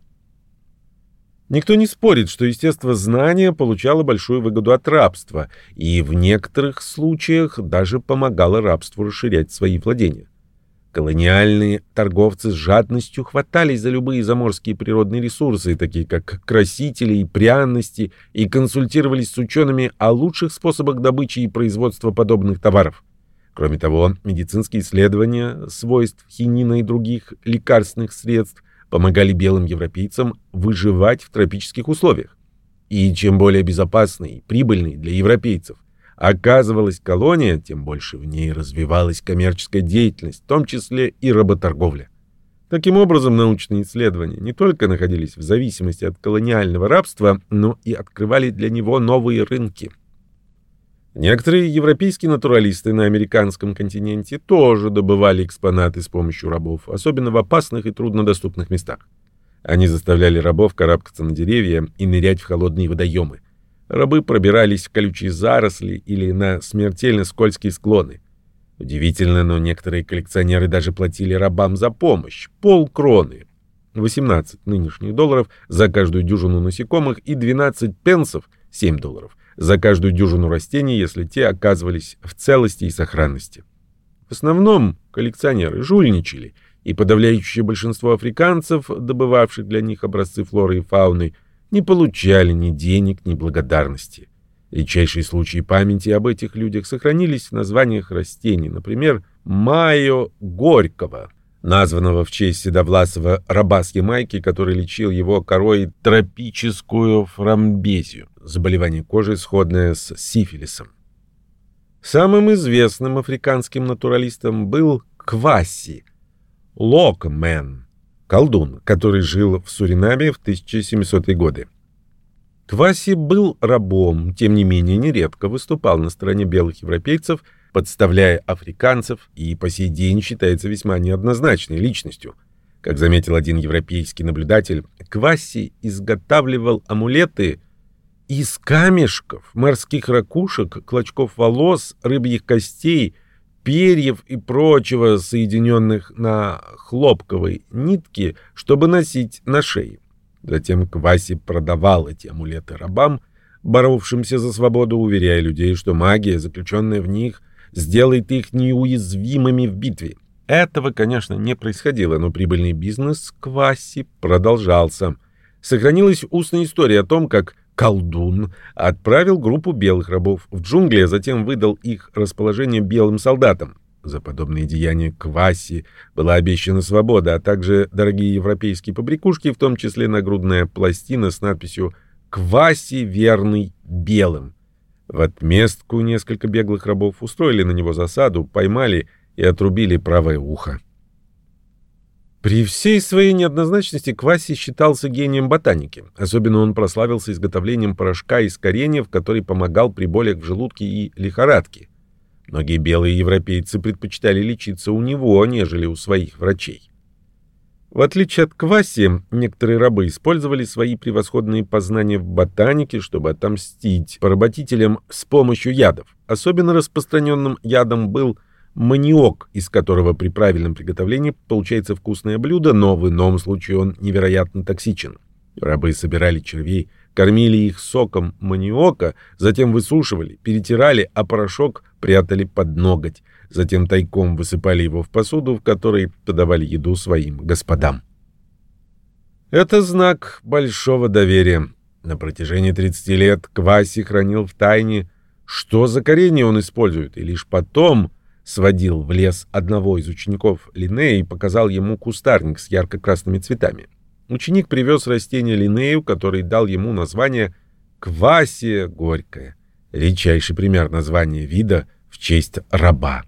Никто не спорит, что естествознание получало большую выгоду от рабства и в некоторых случаях даже помогало рабству расширять свои владения. Колониальные торговцы с жадностью хватались за любые заморские природные ресурсы, такие как красители и пряности, и консультировались с учеными о лучших способах добычи и производства подобных товаров. Кроме того, медицинские исследования свойств хинина и других лекарственных средств помогали белым европейцам выживать в тропических условиях. И чем более безопасный и прибыльный для европейцев оказывалась колония, тем больше в ней развивалась коммерческая деятельность, в том числе и работорговля. Таким образом, научные исследования не только находились в зависимости от колониального рабства, но и открывали для него новые рынки. Некоторые европейские натуралисты на американском континенте тоже добывали экспонаты с помощью рабов, особенно в опасных и труднодоступных местах. Они заставляли рабов карабкаться на деревья и нырять в холодные водоемы. Рабы пробирались в колючие заросли или на смертельно скользкие склоны. Удивительно, но некоторые коллекционеры даже платили рабам за помощь — полкроны. 18 нынешних долларов за каждую дюжину насекомых и 12 пенсов — 7 долларов за каждую дюжину растений, если те оказывались в целости и сохранности. В основном коллекционеры жульничали, и подавляющее большинство африканцев, добывавших для них образцы флоры и фауны — не получали ни денег, ни благодарности. Редчайшие случаи памяти об этих людях сохранились в названиях растений, например, майо горького, названного в честь седовласого раба с Ямайки, который лечил его корой тропическую фрамбезию, заболевание кожи, сходное с сифилисом. Самым известным африканским натуралистом был Кваси, Локмен, колдун, который жил в Суринаме в 1700-е годы. Кваси был рабом, тем не менее нередко выступал на стороне белых европейцев, подставляя африканцев и по сей день считается весьма неоднозначной личностью. Как заметил один европейский наблюдатель, Кваси изготавливал амулеты из камешков, морских ракушек, клочков волос, рыбьих костей, перьев и прочего, соединенных на хлопковой нитке, чтобы носить на шее. Затем Кваси продавал эти амулеты рабам, боровшимся за свободу, уверяя людей, что магия, заключенная в них, сделает их неуязвимыми в битве. Этого, конечно, не происходило, но прибыльный бизнес Кваси продолжался. Сохранилась устная история о том, как колдун отправил группу белых рабов в джунгли, а затем выдал их расположение белым солдатам. За подобные деяния Кваси была обещана свобода, а также дорогие европейские побрякушки, в том числе нагрудная пластина с надписью «Кваси верный белым». В отместку несколько беглых рабов устроили на него засаду, поймали и отрубили правое ухо. При всей своей неоднозначности Кваси считался гением ботаники. Особенно он прославился изготовлением порошка из кореньев, который помогал при болях в желудке и лихорадке. Многие белые европейцы предпочитали лечиться у него, нежели у своих врачей. В отличие от Кваси, некоторые рабы использовали свои превосходные познания в ботанике, чтобы отомстить поработителям с помощью ядов. Особенно распространенным ядом был маниок, из которого при правильном приготовлении получается вкусное блюдо, но в ином случае он невероятно токсичен. Рабы собирали червей, кормили их соком маниока, затем высушивали, перетирали, а порошок прятали под ноготь. Затем тайком высыпали его в посуду, в которой подавали еду своим господам. Это знак большого доверия. На протяжении 30 лет Кваси хранил в тайне, что за коренья он использует, и лишь потом сводил в лес одного из учеников Линнея и показал ему кустарник с ярко-красными цветами. Ученик привез растение Линнею, который дал ему название «Квасия горькая», редчайший пример названия вида в честь раба.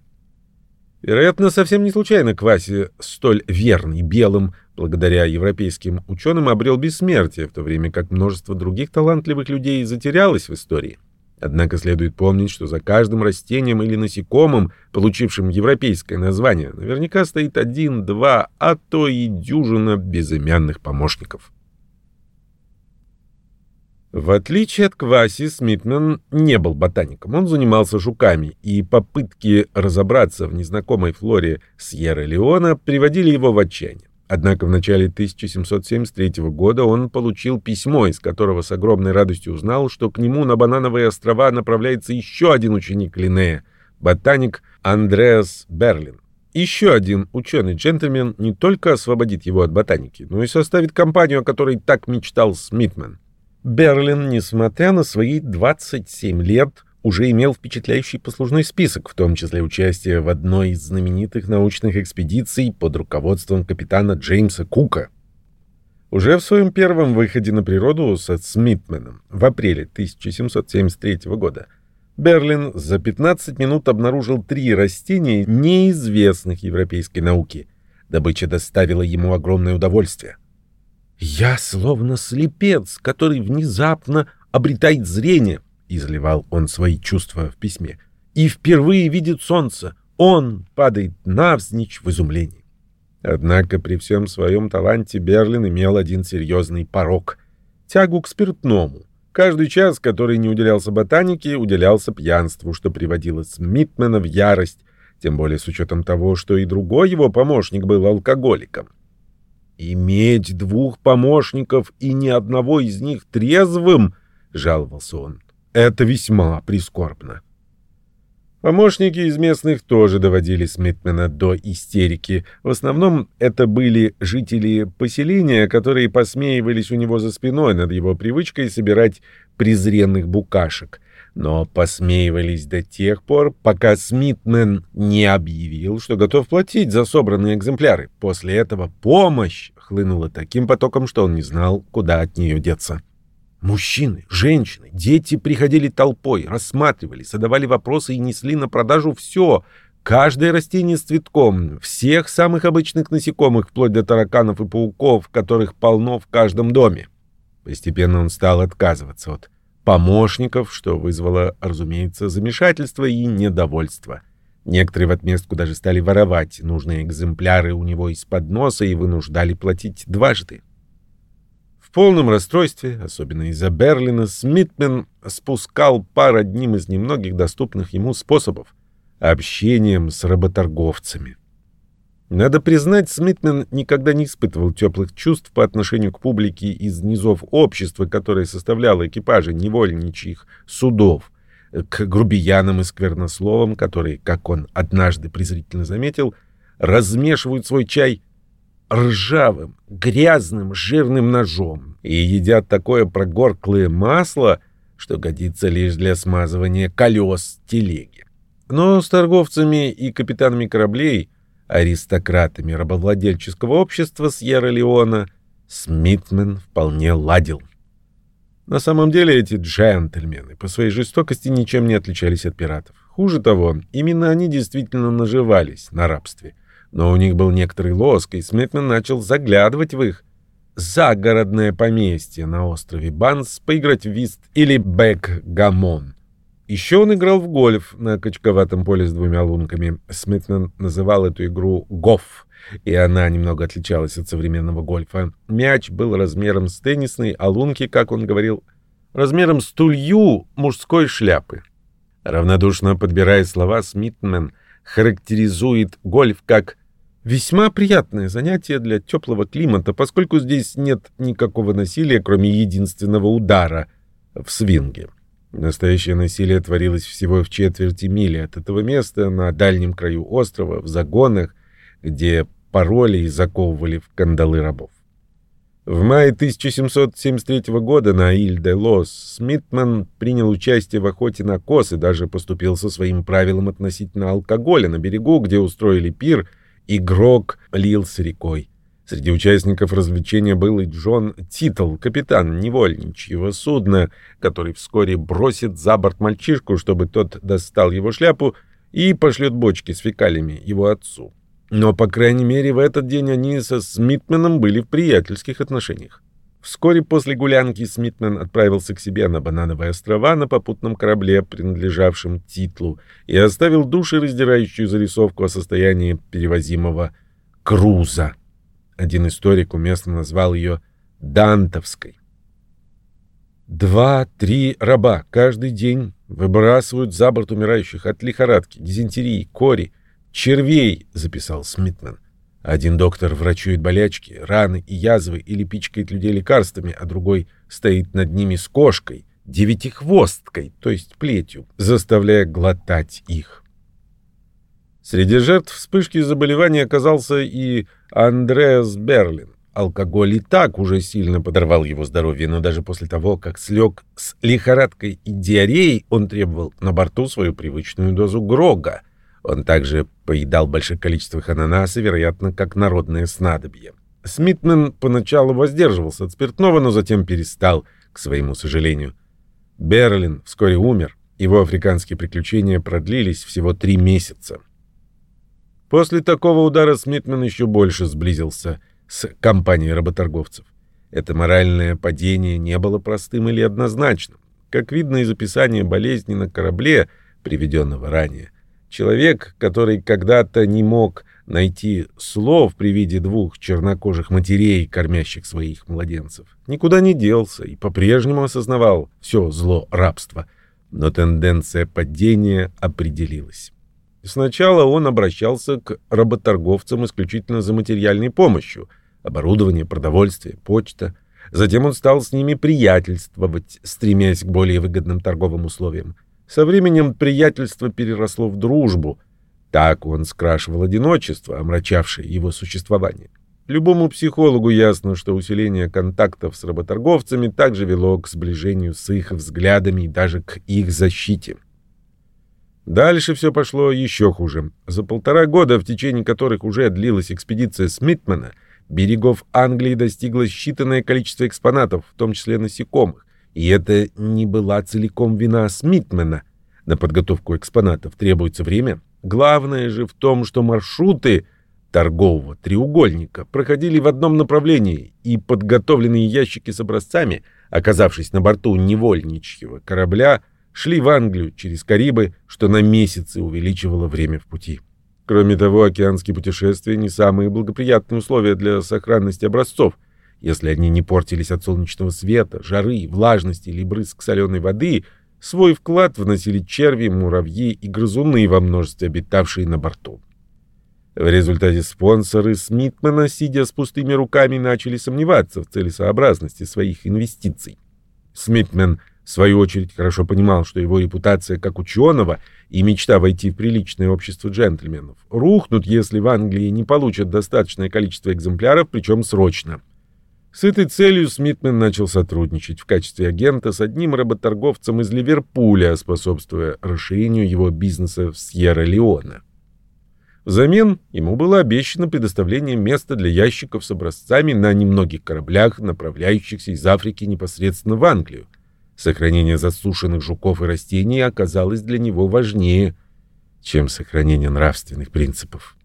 Вероятно, совсем не случайно Кваси, столь верный белым, благодаря европейским ученым, обрел бессмертие, в то время как множество других талантливых людей затерялось в истории. Однако следует помнить, что за каждым растением или насекомым, получившим европейское название, наверняка стоит один, два, а то и дюжина безымянных помощников. В отличие от Кваси, Смитмен не был ботаником. Он занимался жуками, и попытки разобраться в незнакомой флоре Сьерра-Леона приводили его в отчаяние. Однако в начале 1773 года он получил письмо, из которого с огромной радостью узнал, что к нему на Банановые острова направляется еще один ученик Линнея, ботаник Андреас Берлин. Еще один ученый-джентльмен не только освободит его от ботаники, но и составит компанию, о которой так мечтал Смитмен. Берлин, несмотря на свои 27 лет, уже имел впечатляющий послужной список, в том числе участие в одной из знаменитых научных экспедиций под руководством капитана Джеймса Кука. Уже в своем первом выходе на природу со Смитменом в апреле 1773 года Берлин за 15 минут обнаружил три растения, неизвестных европейской науке. Добыча доставила ему огромное удовольствие. «Я словно слепец, который внезапно обретает зрение», — изливал он свои чувства в письме, «и впервые видит солнце. Он падает навзничь в изумлении». Однако при всем своем таланте Берлин имел один серьезный порог — тягу к спиртному. Каждый час, который не уделялся ботанике, уделялся пьянству, что приводило Смитмена в ярость, тем более с учетом того, что и другой его помощник был алкоголиком. «Иметь двух помощников и ни одного из них трезвым», — жаловался он, — «это весьма прискорбно». Помощники из местных тоже доводили Смитмена до истерики. В основном это были жители поселения, которые посмеивались у него за спиной над его привычкой собирать презренных букашек — но посмеивались до тех пор, пока Смитмен не объявил, что готов платить за собранные экземпляры. После этого помощь хлынула таким потоком, что он не знал, куда от нее деться. Мужчины, женщины, дети приходили толпой, рассматривали, задавали вопросы и несли на продажу все, каждое растение с цветком, всех самых обычных насекомых, вплоть до тараканов и пауков, которых полно в каждом доме. Постепенно он стал отказываться от помощников, что вызвало, разумеется, замешательство и недовольство. Некоторые в отместку даже стали воровать нужные экземпляры у него из-под носа и вынуждали платить дважды. В полном расстройстве, особенно из-за Берлина, Смитмен спускал пар одним из немногих доступных ему способов. общением с работорговцами. Надо признать, Смитмен никогда не испытывал теплых чувств по отношению к публике из низов общества, которое составляло экипажи невольничьих судов, к грубиянам и сквернословам, которые, как он однажды презрительно заметил, размешивают свой чай ржавым, грязным, жирным ножом и едят такое прогорклое масло, что годится лишь для смазывания колес телеги. Но с торговцами и капитанами кораблей – аристократами рабовладельческого общества Сьерра-Леона, Смитмен вполне ладил. На самом деле эти джентльмены по своей жестокости ничем не отличались от пиратов. Хуже того, именно они действительно наживались на рабстве. Но у них был некоторый лоск, и Смитмен начал заглядывать в их загородное поместье на острове Банс поиграть в вист или бэкгамон. Еще он играл в гольф на кочковатом поле с двумя лунками. Смитмен называл эту игру «гоф», и она немного отличалась от современного гольфа. Мяч был размером с теннисный, а лунки, как он говорил, размером с тулью мужской шляпы. Равнодушно подбирая слова, Смитмен характеризует гольф как Весьма приятное занятие для теплого климата, поскольку здесь нет никакого насилия, кроме единственного удара в свинге. Настоящее насилие творилось всего в четверти мили от этого места на дальнем краю острова, в загонах, где пароли и заковывали в кандалы рабов. В мае 1773 года на Иль-де-Лос Смитман принял участие в охоте на коз и даже поступил со своим правилом относительно алкоголя на берегу, где устроили пир, игрок лился рекой. Среди участников развлечения был и Джон Титл, капитан невольничьего судна, который вскоре бросит за борт мальчишку, чтобы тот достал его шляпу и пошлет бочки с фекалиями его отцу. Но, по крайней мере, в этот день они со Смитменом были в приятельских отношениях. Вскоре после гулянки Смитмен отправился к себе на Банановые острова на попутном корабле, принадлежавшем Титлу, и оставил душераздирающую зарисовку о состоянии перевозимого круза. Один историк уместно назвал ее «дантовской». Два-три раба каждый день выбрасывают за борт умирающих от лихорадки, дизентерии, кори, червей, записал Смитмен. Один доктор врачует болячки, раны и язвы или пичкает людей лекарствами, а другой стоит над ними с кошкой, девятихвосткой, то есть плетью, заставляя глотать их. Среди жертв вспышки заболевания оказался и Андреас Берлин. Алкоголь и так уже сильно подорвал его здоровье, но даже после того, как слег с лихорадкой и диареей, он требовал на борту свою привычную дозу грога. Он также поедал большое количество ананаса, вероятно, как народное снадобье. Смитмен поначалу воздерживался от спиртного, но затем перестал, к своему сожалению. Берлин вскоре умер. Его африканские приключения продлились всего три месяца. После такого удара Смитмен еще больше сблизился с компанией работорговцев. Это моральное падение не было простым или однозначным. Как видно из описания болезни на корабле, приведенного ранее, человек, который когда-то не мог найти слов при виде двух чернокожих матерей, кормящих своих младенцев, никуда не делся и по-прежнему осознавал все зло рабства. Но тенденция падения определилась. Сначала он обращался к работорговцам исключительно за материальной помощью – оборудование, продовольствие, почта. Затем он стал с ними приятельствовать, стремясь к более выгодным торговым условиям. Со временем приятельство переросло в дружбу. Так он скрашивал одиночество, омрачавшее его существование. Любому психологу ясно, что усиление контактов с работорговцами также вело к сближению с их взглядами и даже к их защите. Дальше все пошло еще хуже. За полтора года, в течение которых уже длилась экспедиция Смитмана, берегов Англии достигло считанное количество экспонатов, в том числе насекомых. И это не была целиком вина Смитмана. На подготовку экспонатов требуется время. Главное же в том, что маршруты торгового треугольника проходили в одном направлении, и подготовленные ящики с образцами, оказавшись на борту невольничьего корабля, шли в Англию через Карибы, что на месяцы увеличивало время в пути. Кроме того, океанские путешествия не самые благоприятные условия для сохранности образцов. Если они не портились от солнечного света, жары, влажности или брызг соленой воды, Свой вклад вносили черви, муравьи и грызуны во множестве обитавшие на борту. В результате спонсоры Смитмана, сидя с пустыми руками, начали сомневаться в целесообразности своих инвестиций. Смитмен, в свою очередь, хорошо понимал, что его репутация как ученого и мечта войти в приличное общество джентльменов рухнут, если в Англии не получат достаточное количество экземпляров, причем срочно. С этой целью Смитмен начал сотрудничать в качестве агента с одним работорговцем из Ливерпуля, способствуя расширению его бизнеса в Сьерра-Леоне. Взамен ему было обещано предоставление места для ящиков с образцами на немногих кораблях, направляющихся из Африки непосредственно в Англию. Сохранение засушенных жуков и растений оказалось для него важнее, чем сохранение нравственных принципов.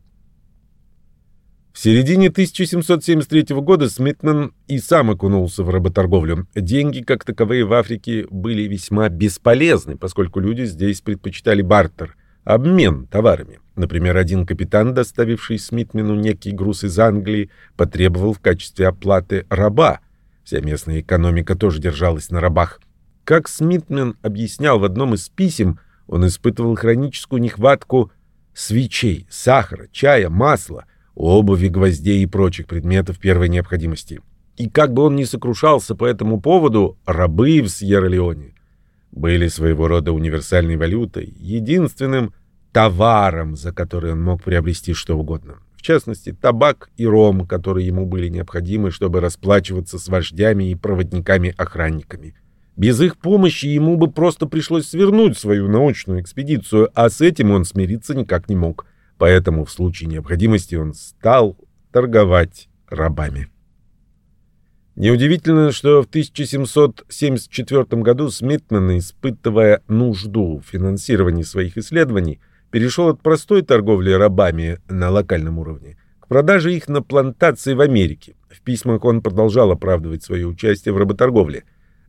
В середине 1773 года Смитман и сам окунулся в работорговлю. Деньги, как таковые в Африке, были весьма бесполезны, поскольку люди здесь предпочитали бартер – обмен товарами. Например, один капитан, доставивший Смитмену некий груз из Англии, потребовал в качестве оплаты раба. Вся местная экономика тоже держалась на рабах. Как Смитмен объяснял в одном из писем, он испытывал хроническую нехватку свечей, сахара, чая, масла, обуви, гвоздей и прочих предметов первой необходимости. И как бы он ни сокрушался по этому поводу, рабы в Сьерра-Леоне были своего рода универсальной валютой, единственным товаром, за который он мог приобрести что угодно. В частности, табак и ром, которые ему были необходимы, чтобы расплачиваться с вождями и проводниками-охранниками. Без их помощи ему бы просто пришлось свернуть свою научную экспедицию, а с этим он смириться никак не мог. Поэтому в случае необходимости он стал торговать рабами. Неудивительно, что в 1774 году Смитман, испытывая нужду в финансировании своих исследований, перешел от простой торговли рабами на локальном уровне к продаже их на плантации в Америке. В письмах он продолжал оправдывать свое участие в работорговле.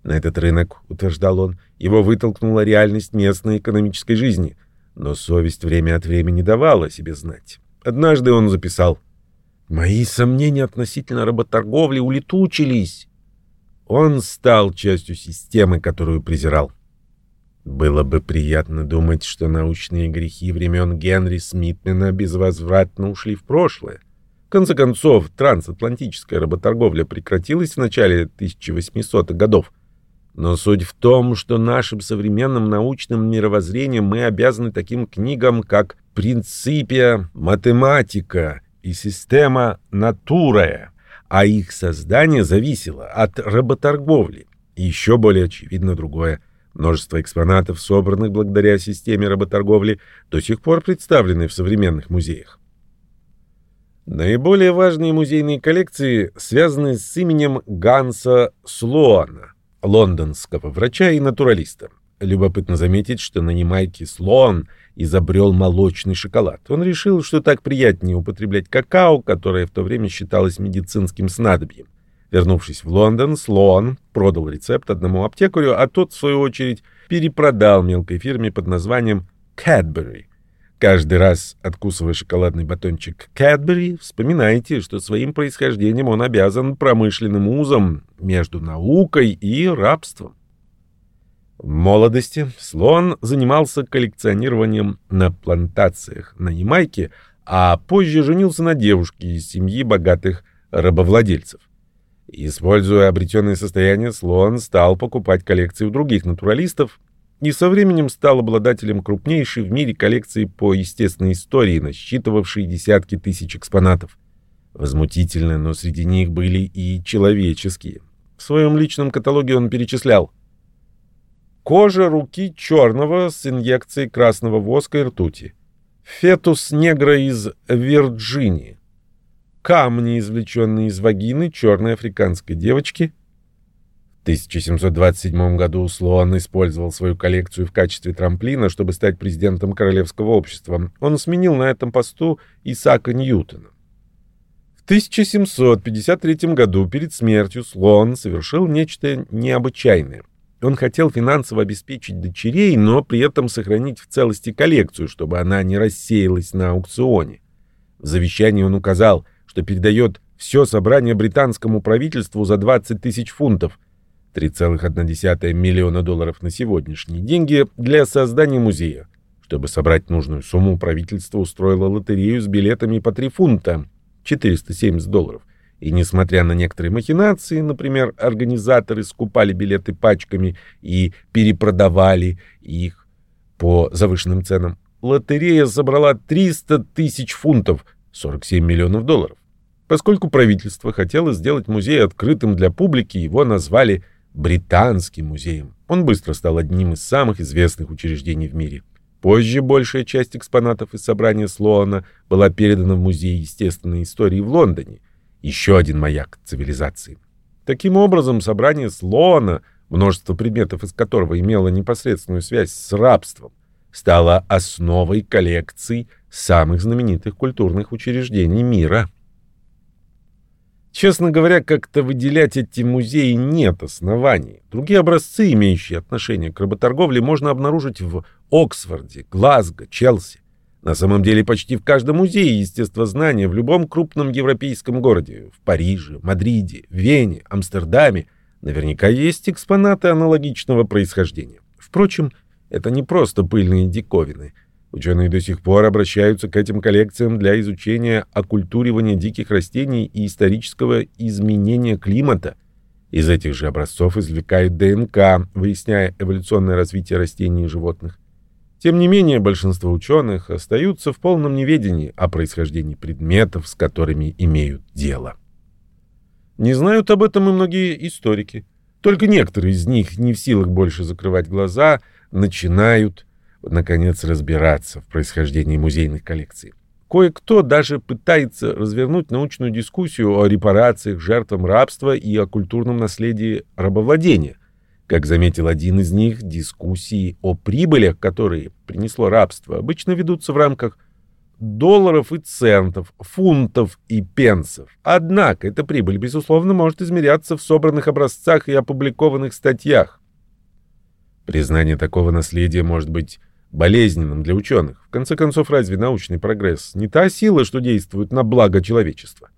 На этот рынок, утверждал он, его вытолкнула реальность местной экономической жизни. Но совесть время от времени давала себе знать. Однажды он записал Мои сомнения относительно работорговли улетучились. Он стал частью системы, которую презирал. Было бы приятно думать, что научные грехи времен Генри Смитмена безвозвратно ушли в прошлое. В конце концов, трансатлантическая работорговля прекратилась в начале 1800-х годов. Но суть в том, что нашим современным научным мировоззрением мы обязаны таким книгам, как «Принципия математика» и система «Натурая», а их создание зависело от работорговли. И еще более очевидно другое. Множество экспонатов, собранных благодаря системе работорговли, до сих пор представлены в современных музеях. Наиболее важные музейные коллекции связаны с именем Ганса Слоана, лондонского врача и натуралиста. Любопытно заметить, что на Ямайке Слоан изобрел молочный шоколад. Он решил, что так приятнее употреблять какао, которое в то время считалось медицинским снадобьем. Вернувшись в Лондон, Слоан продал рецепт одному аптекарю, а тот, в свою очередь, перепродал мелкой фирме под названием Cadbury. Каждый раз, откусывая шоколадный батончик Cadbury, вспоминайте, что своим происхождением он обязан промышленным узом между наукой и рабством. В молодости Слон занимался коллекционированием на плантациях на Ямайке, а позже женился на девушке из семьи богатых рабовладельцев. Используя обретенное состояние, Слон стал покупать коллекции у других натуралистов и со временем стал обладателем крупнейшей в мире коллекции по естественной истории, насчитывавшей десятки тысяч экспонатов. Возмутительно, но среди них были и человеческие. В своем личном каталоге он перечислял Кожа руки черного с инъекцией красного воска и ртути. Фетус негра из Вирджинии. Камни, извлеченные из вагины черной африканской девочки. В 1727 году Слоан использовал свою коллекцию в качестве трамплина, чтобы стать президентом Королевского общества. Он сменил на этом посту Исаака Ньютона. В 1753 году перед смертью Слоан совершил нечто необычайное – он хотел финансово обеспечить дочерей, но при этом сохранить в целости коллекцию, чтобы она не рассеялась на аукционе. В завещании он указал, что передает все собрание британскому правительству за 20 тысяч фунтов. 3,1 миллиона долларов на сегодняшние деньги для создания музея. Чтобы собрать нужную сумму, правительство устроило лотерею с билетами по 3 фунта, 470 долларов. И несмотря на некоторые махинации, например, организаторы скупали билеты пачками и перепродавали их по завышенным ценам, лотерея собрала 300 тысяч фунтов, 47 миллионов долларов. Поскольку правительство хотело сделать музей открытым для публики, его назвали Британским музеем. Он быстро стал одним из самых известных учреждений в мире. Позже большая часть экспонатов из собрания Слоана была передана в Музей естественной истории в Лондоне, еще один маяк цивилизации. Таким образом, собрание Слоана, множество предметов из которого имело непосредственную связь с рабством, стало основой коллекций самых знаменитых культурных учреждений мира. Честно говоря, как-то выделять эти музеи нет оснований. Другие образцы, имеющие отношение к работорговле, можно обнаружить в Оксфорде, Глазго, Челси. На самом деле почти в каждом музее естествознания в любом крупном европейском городе, в Париже, Мадриде, Вене, Амстердаме, наверняка есть экспонаты аналогичного происхождения. Впрочем, это не просто пыльные диковины – Ученые до сих пор обращаются к этим коллекциям для изучения оккультуривания диких растений и исторического изменения климата. Из этих же образцов извлекают ДНК, выясняя эволюционное развитие растений и животных. Тем не менее, большинство ученых остаются в полном неведении о происхождении предметов, с которыми имеют дело. Не знают об этом и многие историки. Только некоторые из них, не в силах больше закрывать глаза, начинают наконец, разбираться в происхождении музейных коллекций. Кое-кто даже пытается развернуть научную дискуссию о репарациях жертвам рабства и о культурном наследии рабовладения. Как заметил один из них, дискуссии о прибылях, которые принесло рабство, обычно ведутся в рамках долларов и центов, фунтов и пенсов. Однако эта прибыль, безусловно, может измеряться в собранных образцах и опубликованных статьях. Признание такого наследия может быть болезненным для ученых. В конце концов, разве научный прогресс не та сила, что действует на благо человечества?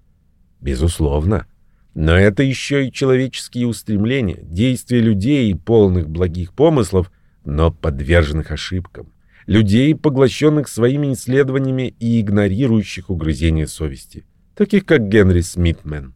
Безусловно. Но это еще и человеческие устремления, действия людей, полных благих помыслов, но подверженных ошибкам. Людей, поглощенных своими исследованиями и игнорирующих угрызения совести. Таких, как Генри Смитмен.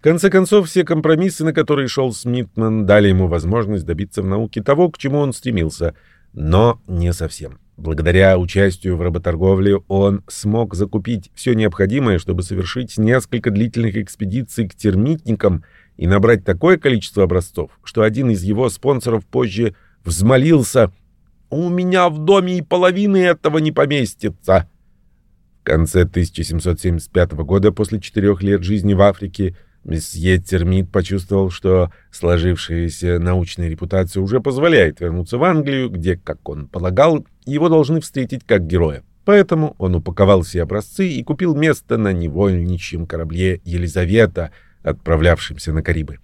В конце концов, все компромиссы, на которые шел Смитман, дали ему возможность добиться в науке того, к чему он стремился, но не совсем. Благодаря участию в работорговле он смог закупить все необходимое, чтобы совершить несколько длительных экспедиций к термитникам и набрать такое количество образцов, что один из его спонсоров позже взмолился «У меня в доме и половины этого не поместится». В конце 1775 года, после четырех лет жизни в Африке, Месье Термит почувствовал, что сложившаяся научная репутация уже позволяет вернуться в Англию, где, как он полагал, его должны встретить как героя. Поэтому он упаковал все образцы и купил место на невольничьем корабле «Елизавета», отправлявшемся на Карибы.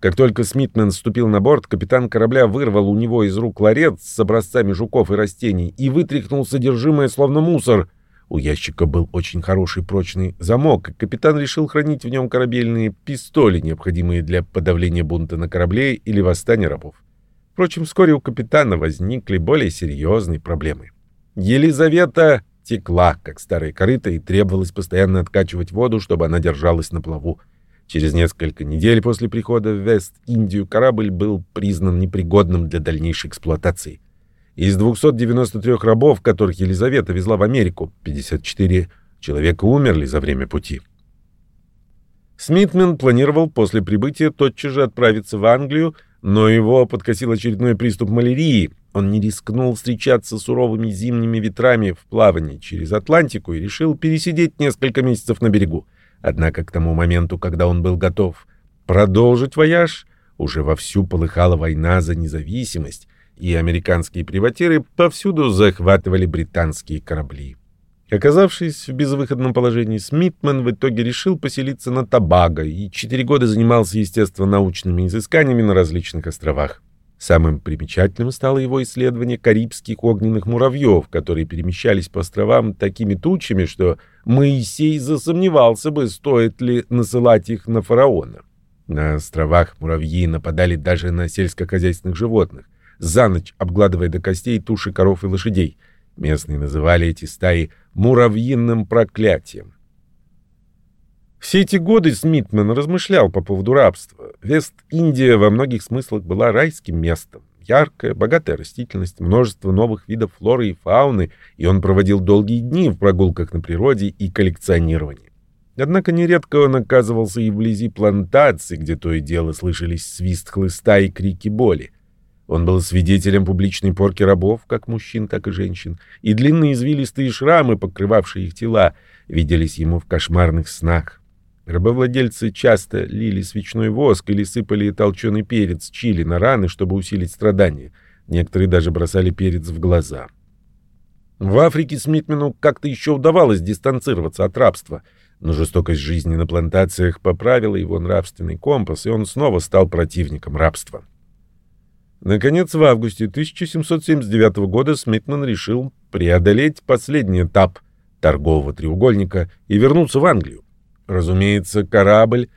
Как только Смитмен вступил на борт, капитан корабля вырвал у него из рук ларец с образцами жуков и растений и вытряхнул содержимое словно мусор — у ящика был очень хороший прочный замок, и капитан решил хранить в нем корабельные пистоли, необходимые для подавления бунта на корабле или восстания рабов. Впрочем, вскоре у капитана возникли более серьезные проблемы. Елизавета текла, как старая корыта, и требовалось постоянно откачивать воду, чтобы она держалась на плаву. Через несколько недель после прихода в Вест-Индию корабль был признан непригодным для дальнейшей эксплуатации. Из 293 рабов, которых Елизавета везла в Америку, 54 человека умерли за время пути. Смитмен планировал после прибытия тотчас же отправиться в Англию, но его подкосил очередной приступ малярии. Он не рискнул встречаться с суровыми зимними ветрами в плавании через Атлантику и решил пересидеть несколько месяцев на берегу. Однако к тому моменту, когда он был готов продолжить вояж, уже вовсю полыхала война за независимость, и американские приватиры повсюду захватывали британские корабли. Оказавшись в безвыходном положении, Смитман в итоге решил поселиться на Табаго и четыре года занимался естественно-научными изысканиями на различных островах. Самым примечательным стало его исследование карибских огненных муравьев, которые перемещались по островам такими тучами, что Моисей засомневался бы, стоит ли насылать их на фараона. На островах муравьи нападали даже на сельскохозяйственных животных, за ночь обгладывая до костей туши коров и лошадей. Местные называли эти стаи муравьиным проклятием. Все эти годы Смитман размышлял по поводу рабства. Вест-Индия во многих смыслах была райским местом. Яркая, богатая растительность, множество новых видов флоры и фауны, и он проводил долгие дни в прогулках на природе и коллекционировании. Однако нередко он оказывался и вблизи плантаций, где то и дело слышались свист хлыста и крики боли. Он был свидетелем публичной порки рабов, как мужчин, так и женщин, и длинные извилистые шрамы, покрывавшие их тела, виделись ему в кошмарных снах. Рабовладельцы часто лили свечной воск или сыпали толченый перец чили на раны, чтобы усилить страдания. Некоторые даже бросали перец в глаза. В Африке Смитмену как-то еще удавалось дистанцироваться от рабства, но жестокость жизни на плантациях поправила его нравственный компас, и он снова стал противником рабства. Наконец, в августе 1779 года Смитман решил преодолеть последний этап торгового треугольника и вернуться в Англию. Разумеется, корабль,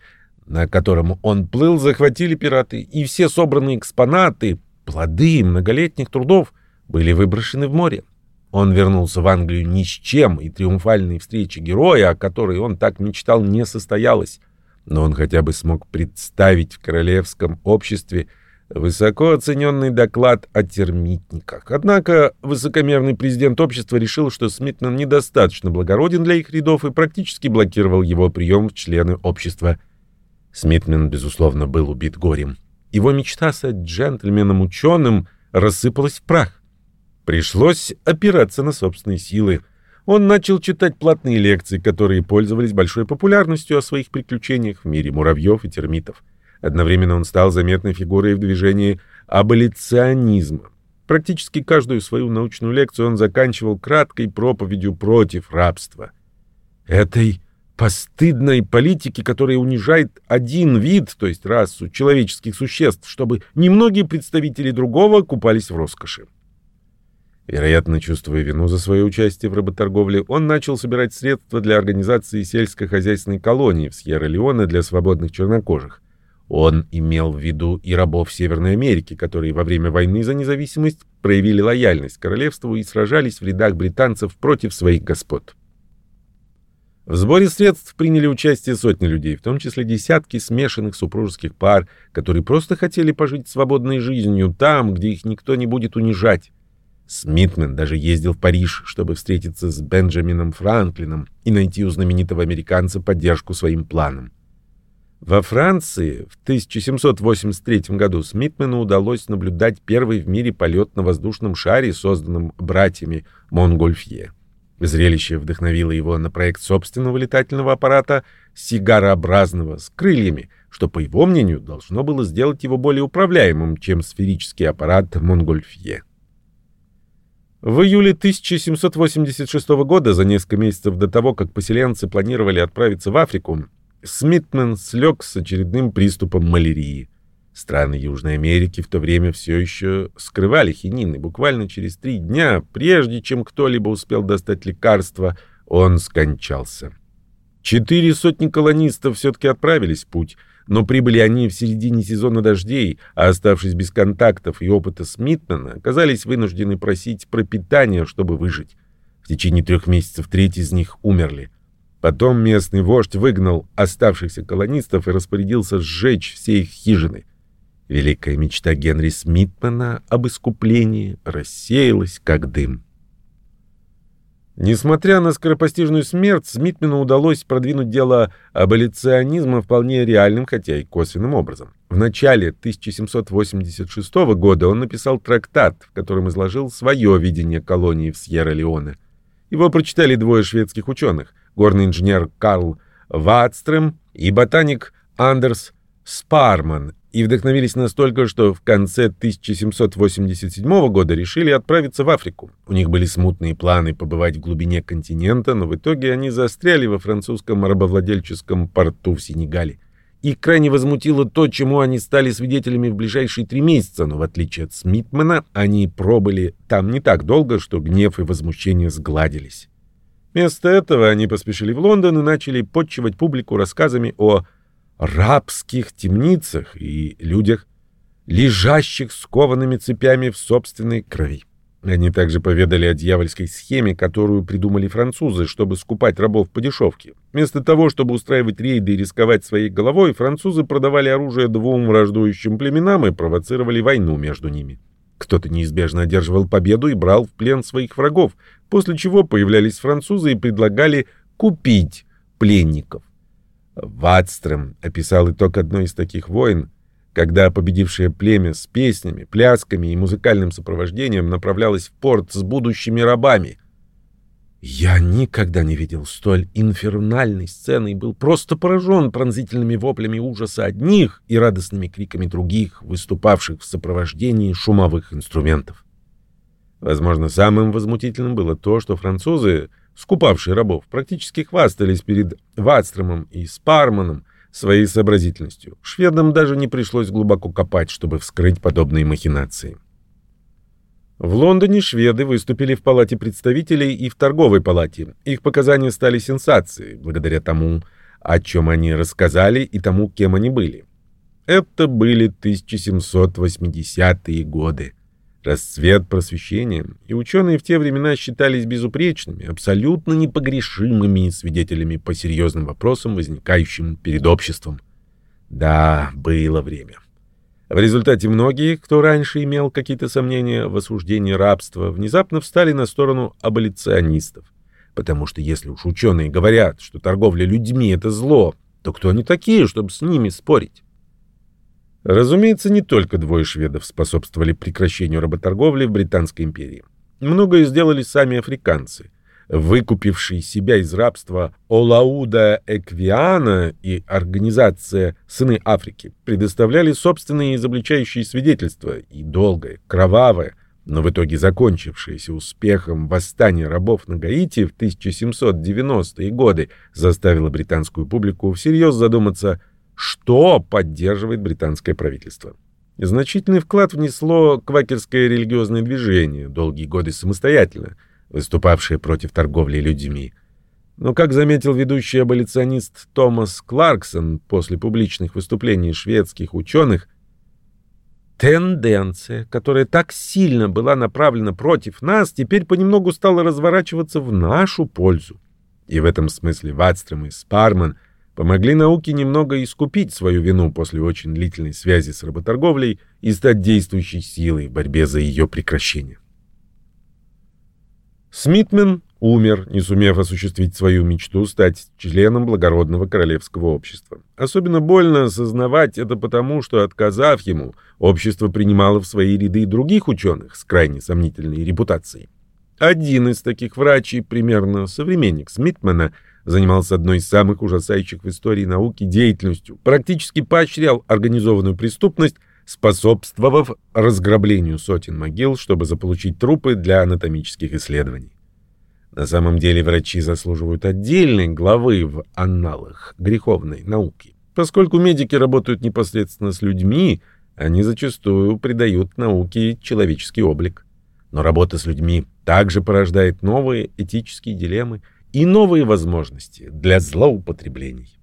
на котором он плыл, захватили пираты, и все собранные экспонаты, плоды многолетних трудов, были выброшены в море. Он вернулся в Англию ни с чем, и триумфальной встречи героя, о которой он так мечтал, не состоялась. Но он хотя бы смог представить в королевском обществе высоко оцененный доклад о термитниках. Однако высокомерный президент общества решил, что Смитман недостаточно благороден для их рядов и практически блокировал его прием в члены общества. Смитман, безусловно, был убит горем. Его мечта стать джентльменом-ученым рассыпалась в прах. Пришлось опираться на собственные силы. Он начал читать платные лекции, которые пользовались большой популярностью о своих приключениях в мире муравьев и термитов. Одновременно он стал заметной фигурой в движении аболиционизма. Практически каждую свою научную лекцию он заканчивал краткой проповедью против рабства. Этой постыдной политики, которая унижает один вид, то есть расу человеческих существ, чтобы немногие представители другого купались в роскоши. Вероятно, чувствуя вину за свое участие в работорговле, он начал собирать средства для организации сельскохозяйственной колонии в Сьерра-Леоне для свободных чернокожих. Он имел в виду и рабов Северной Америки, которые во время войны за независимость проявили лояльность королевству и сражались в рядах британцев против своих господ. В сборе средств приняли участие сотни людей, в том числе десятки смешанных супружеских пар, которые просто хотели пожить свободной жизнью там, где их никто не будет унижать. Смитмен даже ездил в Париж, чтобы встретиться с Бенджамином Франклином и найти у знаменитого американца поддержку своим планам. Во Франции в 1783 году Смитмену удалось наблюдать первый в мире полет на воздушном шаре, созданном братьями Монгольфье. Зрелище вдохновило его на проект собственного летательного аппарата сигарообразного с крыльями, что, по его мнению, должно было сделать его более управляемым, чем сферический аппарат Монгольфье. В июле 1786 года, за несколько месяцев до того, как поселенцы планировали отправиться в Африку, Смитмен слег с очередным приступом малярии. Страны Южной Америки в то время все еще скрывали хинин, и буквально через три дня, прежде чем кто-либо успел достать лекарство, он скончался. Четыре сотни колонистов все-таки отправились в путь, но прибыли они в середине сезона дождей, а оставшись без контактов и опыта Смитмена, оказались вынуждены просить пропитания, чтобы выжить. В течение трех месяцев треть из них умерли. Потом местный вождь выгнал оставшихся колонистов и распорядился сжечь все их хижины. Великая мечта Генри Смитмана об искуплении рассеялась, как дым. Несмотря на скоропостижную смерть, Смитмену удалось продвинуть дело аболиционизма вполне реальным, хотя и косвенным образом. В начале 1786 года он написал трактат, в котором изложил свое видение колонии в Сьерра-Леоне. Его прочитали двое шведских ученых — горный инженер Карл Ватстрем и ботаник Андерс Спарман и вдохновились настолько, что в конце 1787 года решили отправиться в Африку. У них были смутные планы побывать в глубине континента, но в итоге они застряли во французском рабовладельческом порту в Сенегале. Их крайне возмутило то, чему они стали свидетелями в ближайшие три месяца, но в отличие от Смитмана, они пробыли там не так долго, что гнев и возмущение сгладились. Вместо этого они поспешили в Лондон и начали подчивать публику рассказами о рабских темницах и людях, лежащих скованными цепями в собственной крови. Они также поведали о дьявольской схеме, которую придумали французы, чтобы скупать рабов по дешевке. Вместо того, чтобы устраивать рейды и рисковать своей головой, французы продавали оружие двум враждующим племенам и провоцировали войну между ними. Кто-то неизбежно одерживал победу и брал в плен своих врагов, после чего появлялись французы и предлагали купить пленников. Ватстрем описал итог одной из таких войн, когда победившее племя с песнями, плясками и музыкальным сопровождением направлялось в порт с будущими рабами. Я никогда не видел столь инфернальной сцены и был просто поражен пронзительными воплями ужаса одних и радостными криками других, выступавших в сопровождении шумовых инструментов. Возможно, самым возмутительным было то, что французы скупавшие рабов, практически хвастались перед Ватстромом и Спарманом своей сообразительностью. Шведам даже не пришлось глубоко копать, чтобы вскрыть подобные махинации. В Лондоне шведы выступили в Палате представителей и в Торговой палате. Их показания стали сенсацией, благодаря тому, о чем они рассказали и тому, кем они были. Это были 1780-е годы расцвет просвещения, и ученые в те времена считались безупречными, абсолютно непогрешимыми свидетелями по серьезным вопросам, возникающим перед обществом. Да, было время. В результате многие, кто раньше имел какие-то сомнения в осуждении рабства, внезапно встали на сторону аболиционистов. Потому что если уж ученые говорят, что торговля людьми — это зло, то кто они такие, чтобы с ними спорить? Разумеется, не только двое шведов способствовали прекращению работорговли в Британской империи. Многое сделали сами африканцы. Выкупившие себя из рабства Олауда Эквиана и организация «Сыны Африки» предоставляли собственные изобличающие свидетельства и долгое, кровавое, но в итоге закончившееся успехом восстание рабов на Гаити в 1790-е годы заставило британскую публику всерьез задуматься – что поддерживает британское правительство. Значительный вклад внесло квакерское религиозное движение, долгие годы самостоятельно, выступавшее против торговли людьми. Но, как заметил ведущий аболиционист Томас Кларксон после публичных выступлений шведских ученых, тенденция, которая так сильно была направлена против нас, теперь понемногу стала разворачиваться в нашу пользу. И в этом смысле Ватстрем и Спарман помогли науке немного искупить свою вину после очень длительной связи с работорговлей и стать действующей силой в борьбе за ее прекращение. Смитмен умер, не сумев осуществить свою мечту стать членом благородного королевского общества. Особенно больно осознавать это потому, что, отказав ему, общество принимало в свои ряды других ученых с крайне сомнительной репутацией. Один из таких врачей, примерно современник Смитмена, занимался одной из самых ужасающих в истории науки деятельностью, практически поощрял организованную преступность, способствовав разграблению сотен могил, чтобы заполучить трупы для анатомических исследований. На самом деле врачи заслуживают отдельной главы в анналах греховной науки. Поскольку медики работают непосредственно с людьми, они зачастую придают науке человеческий облик. Но работа с людьми также порождает новые этические дилеммы – и новые возможности для злоупотреблений.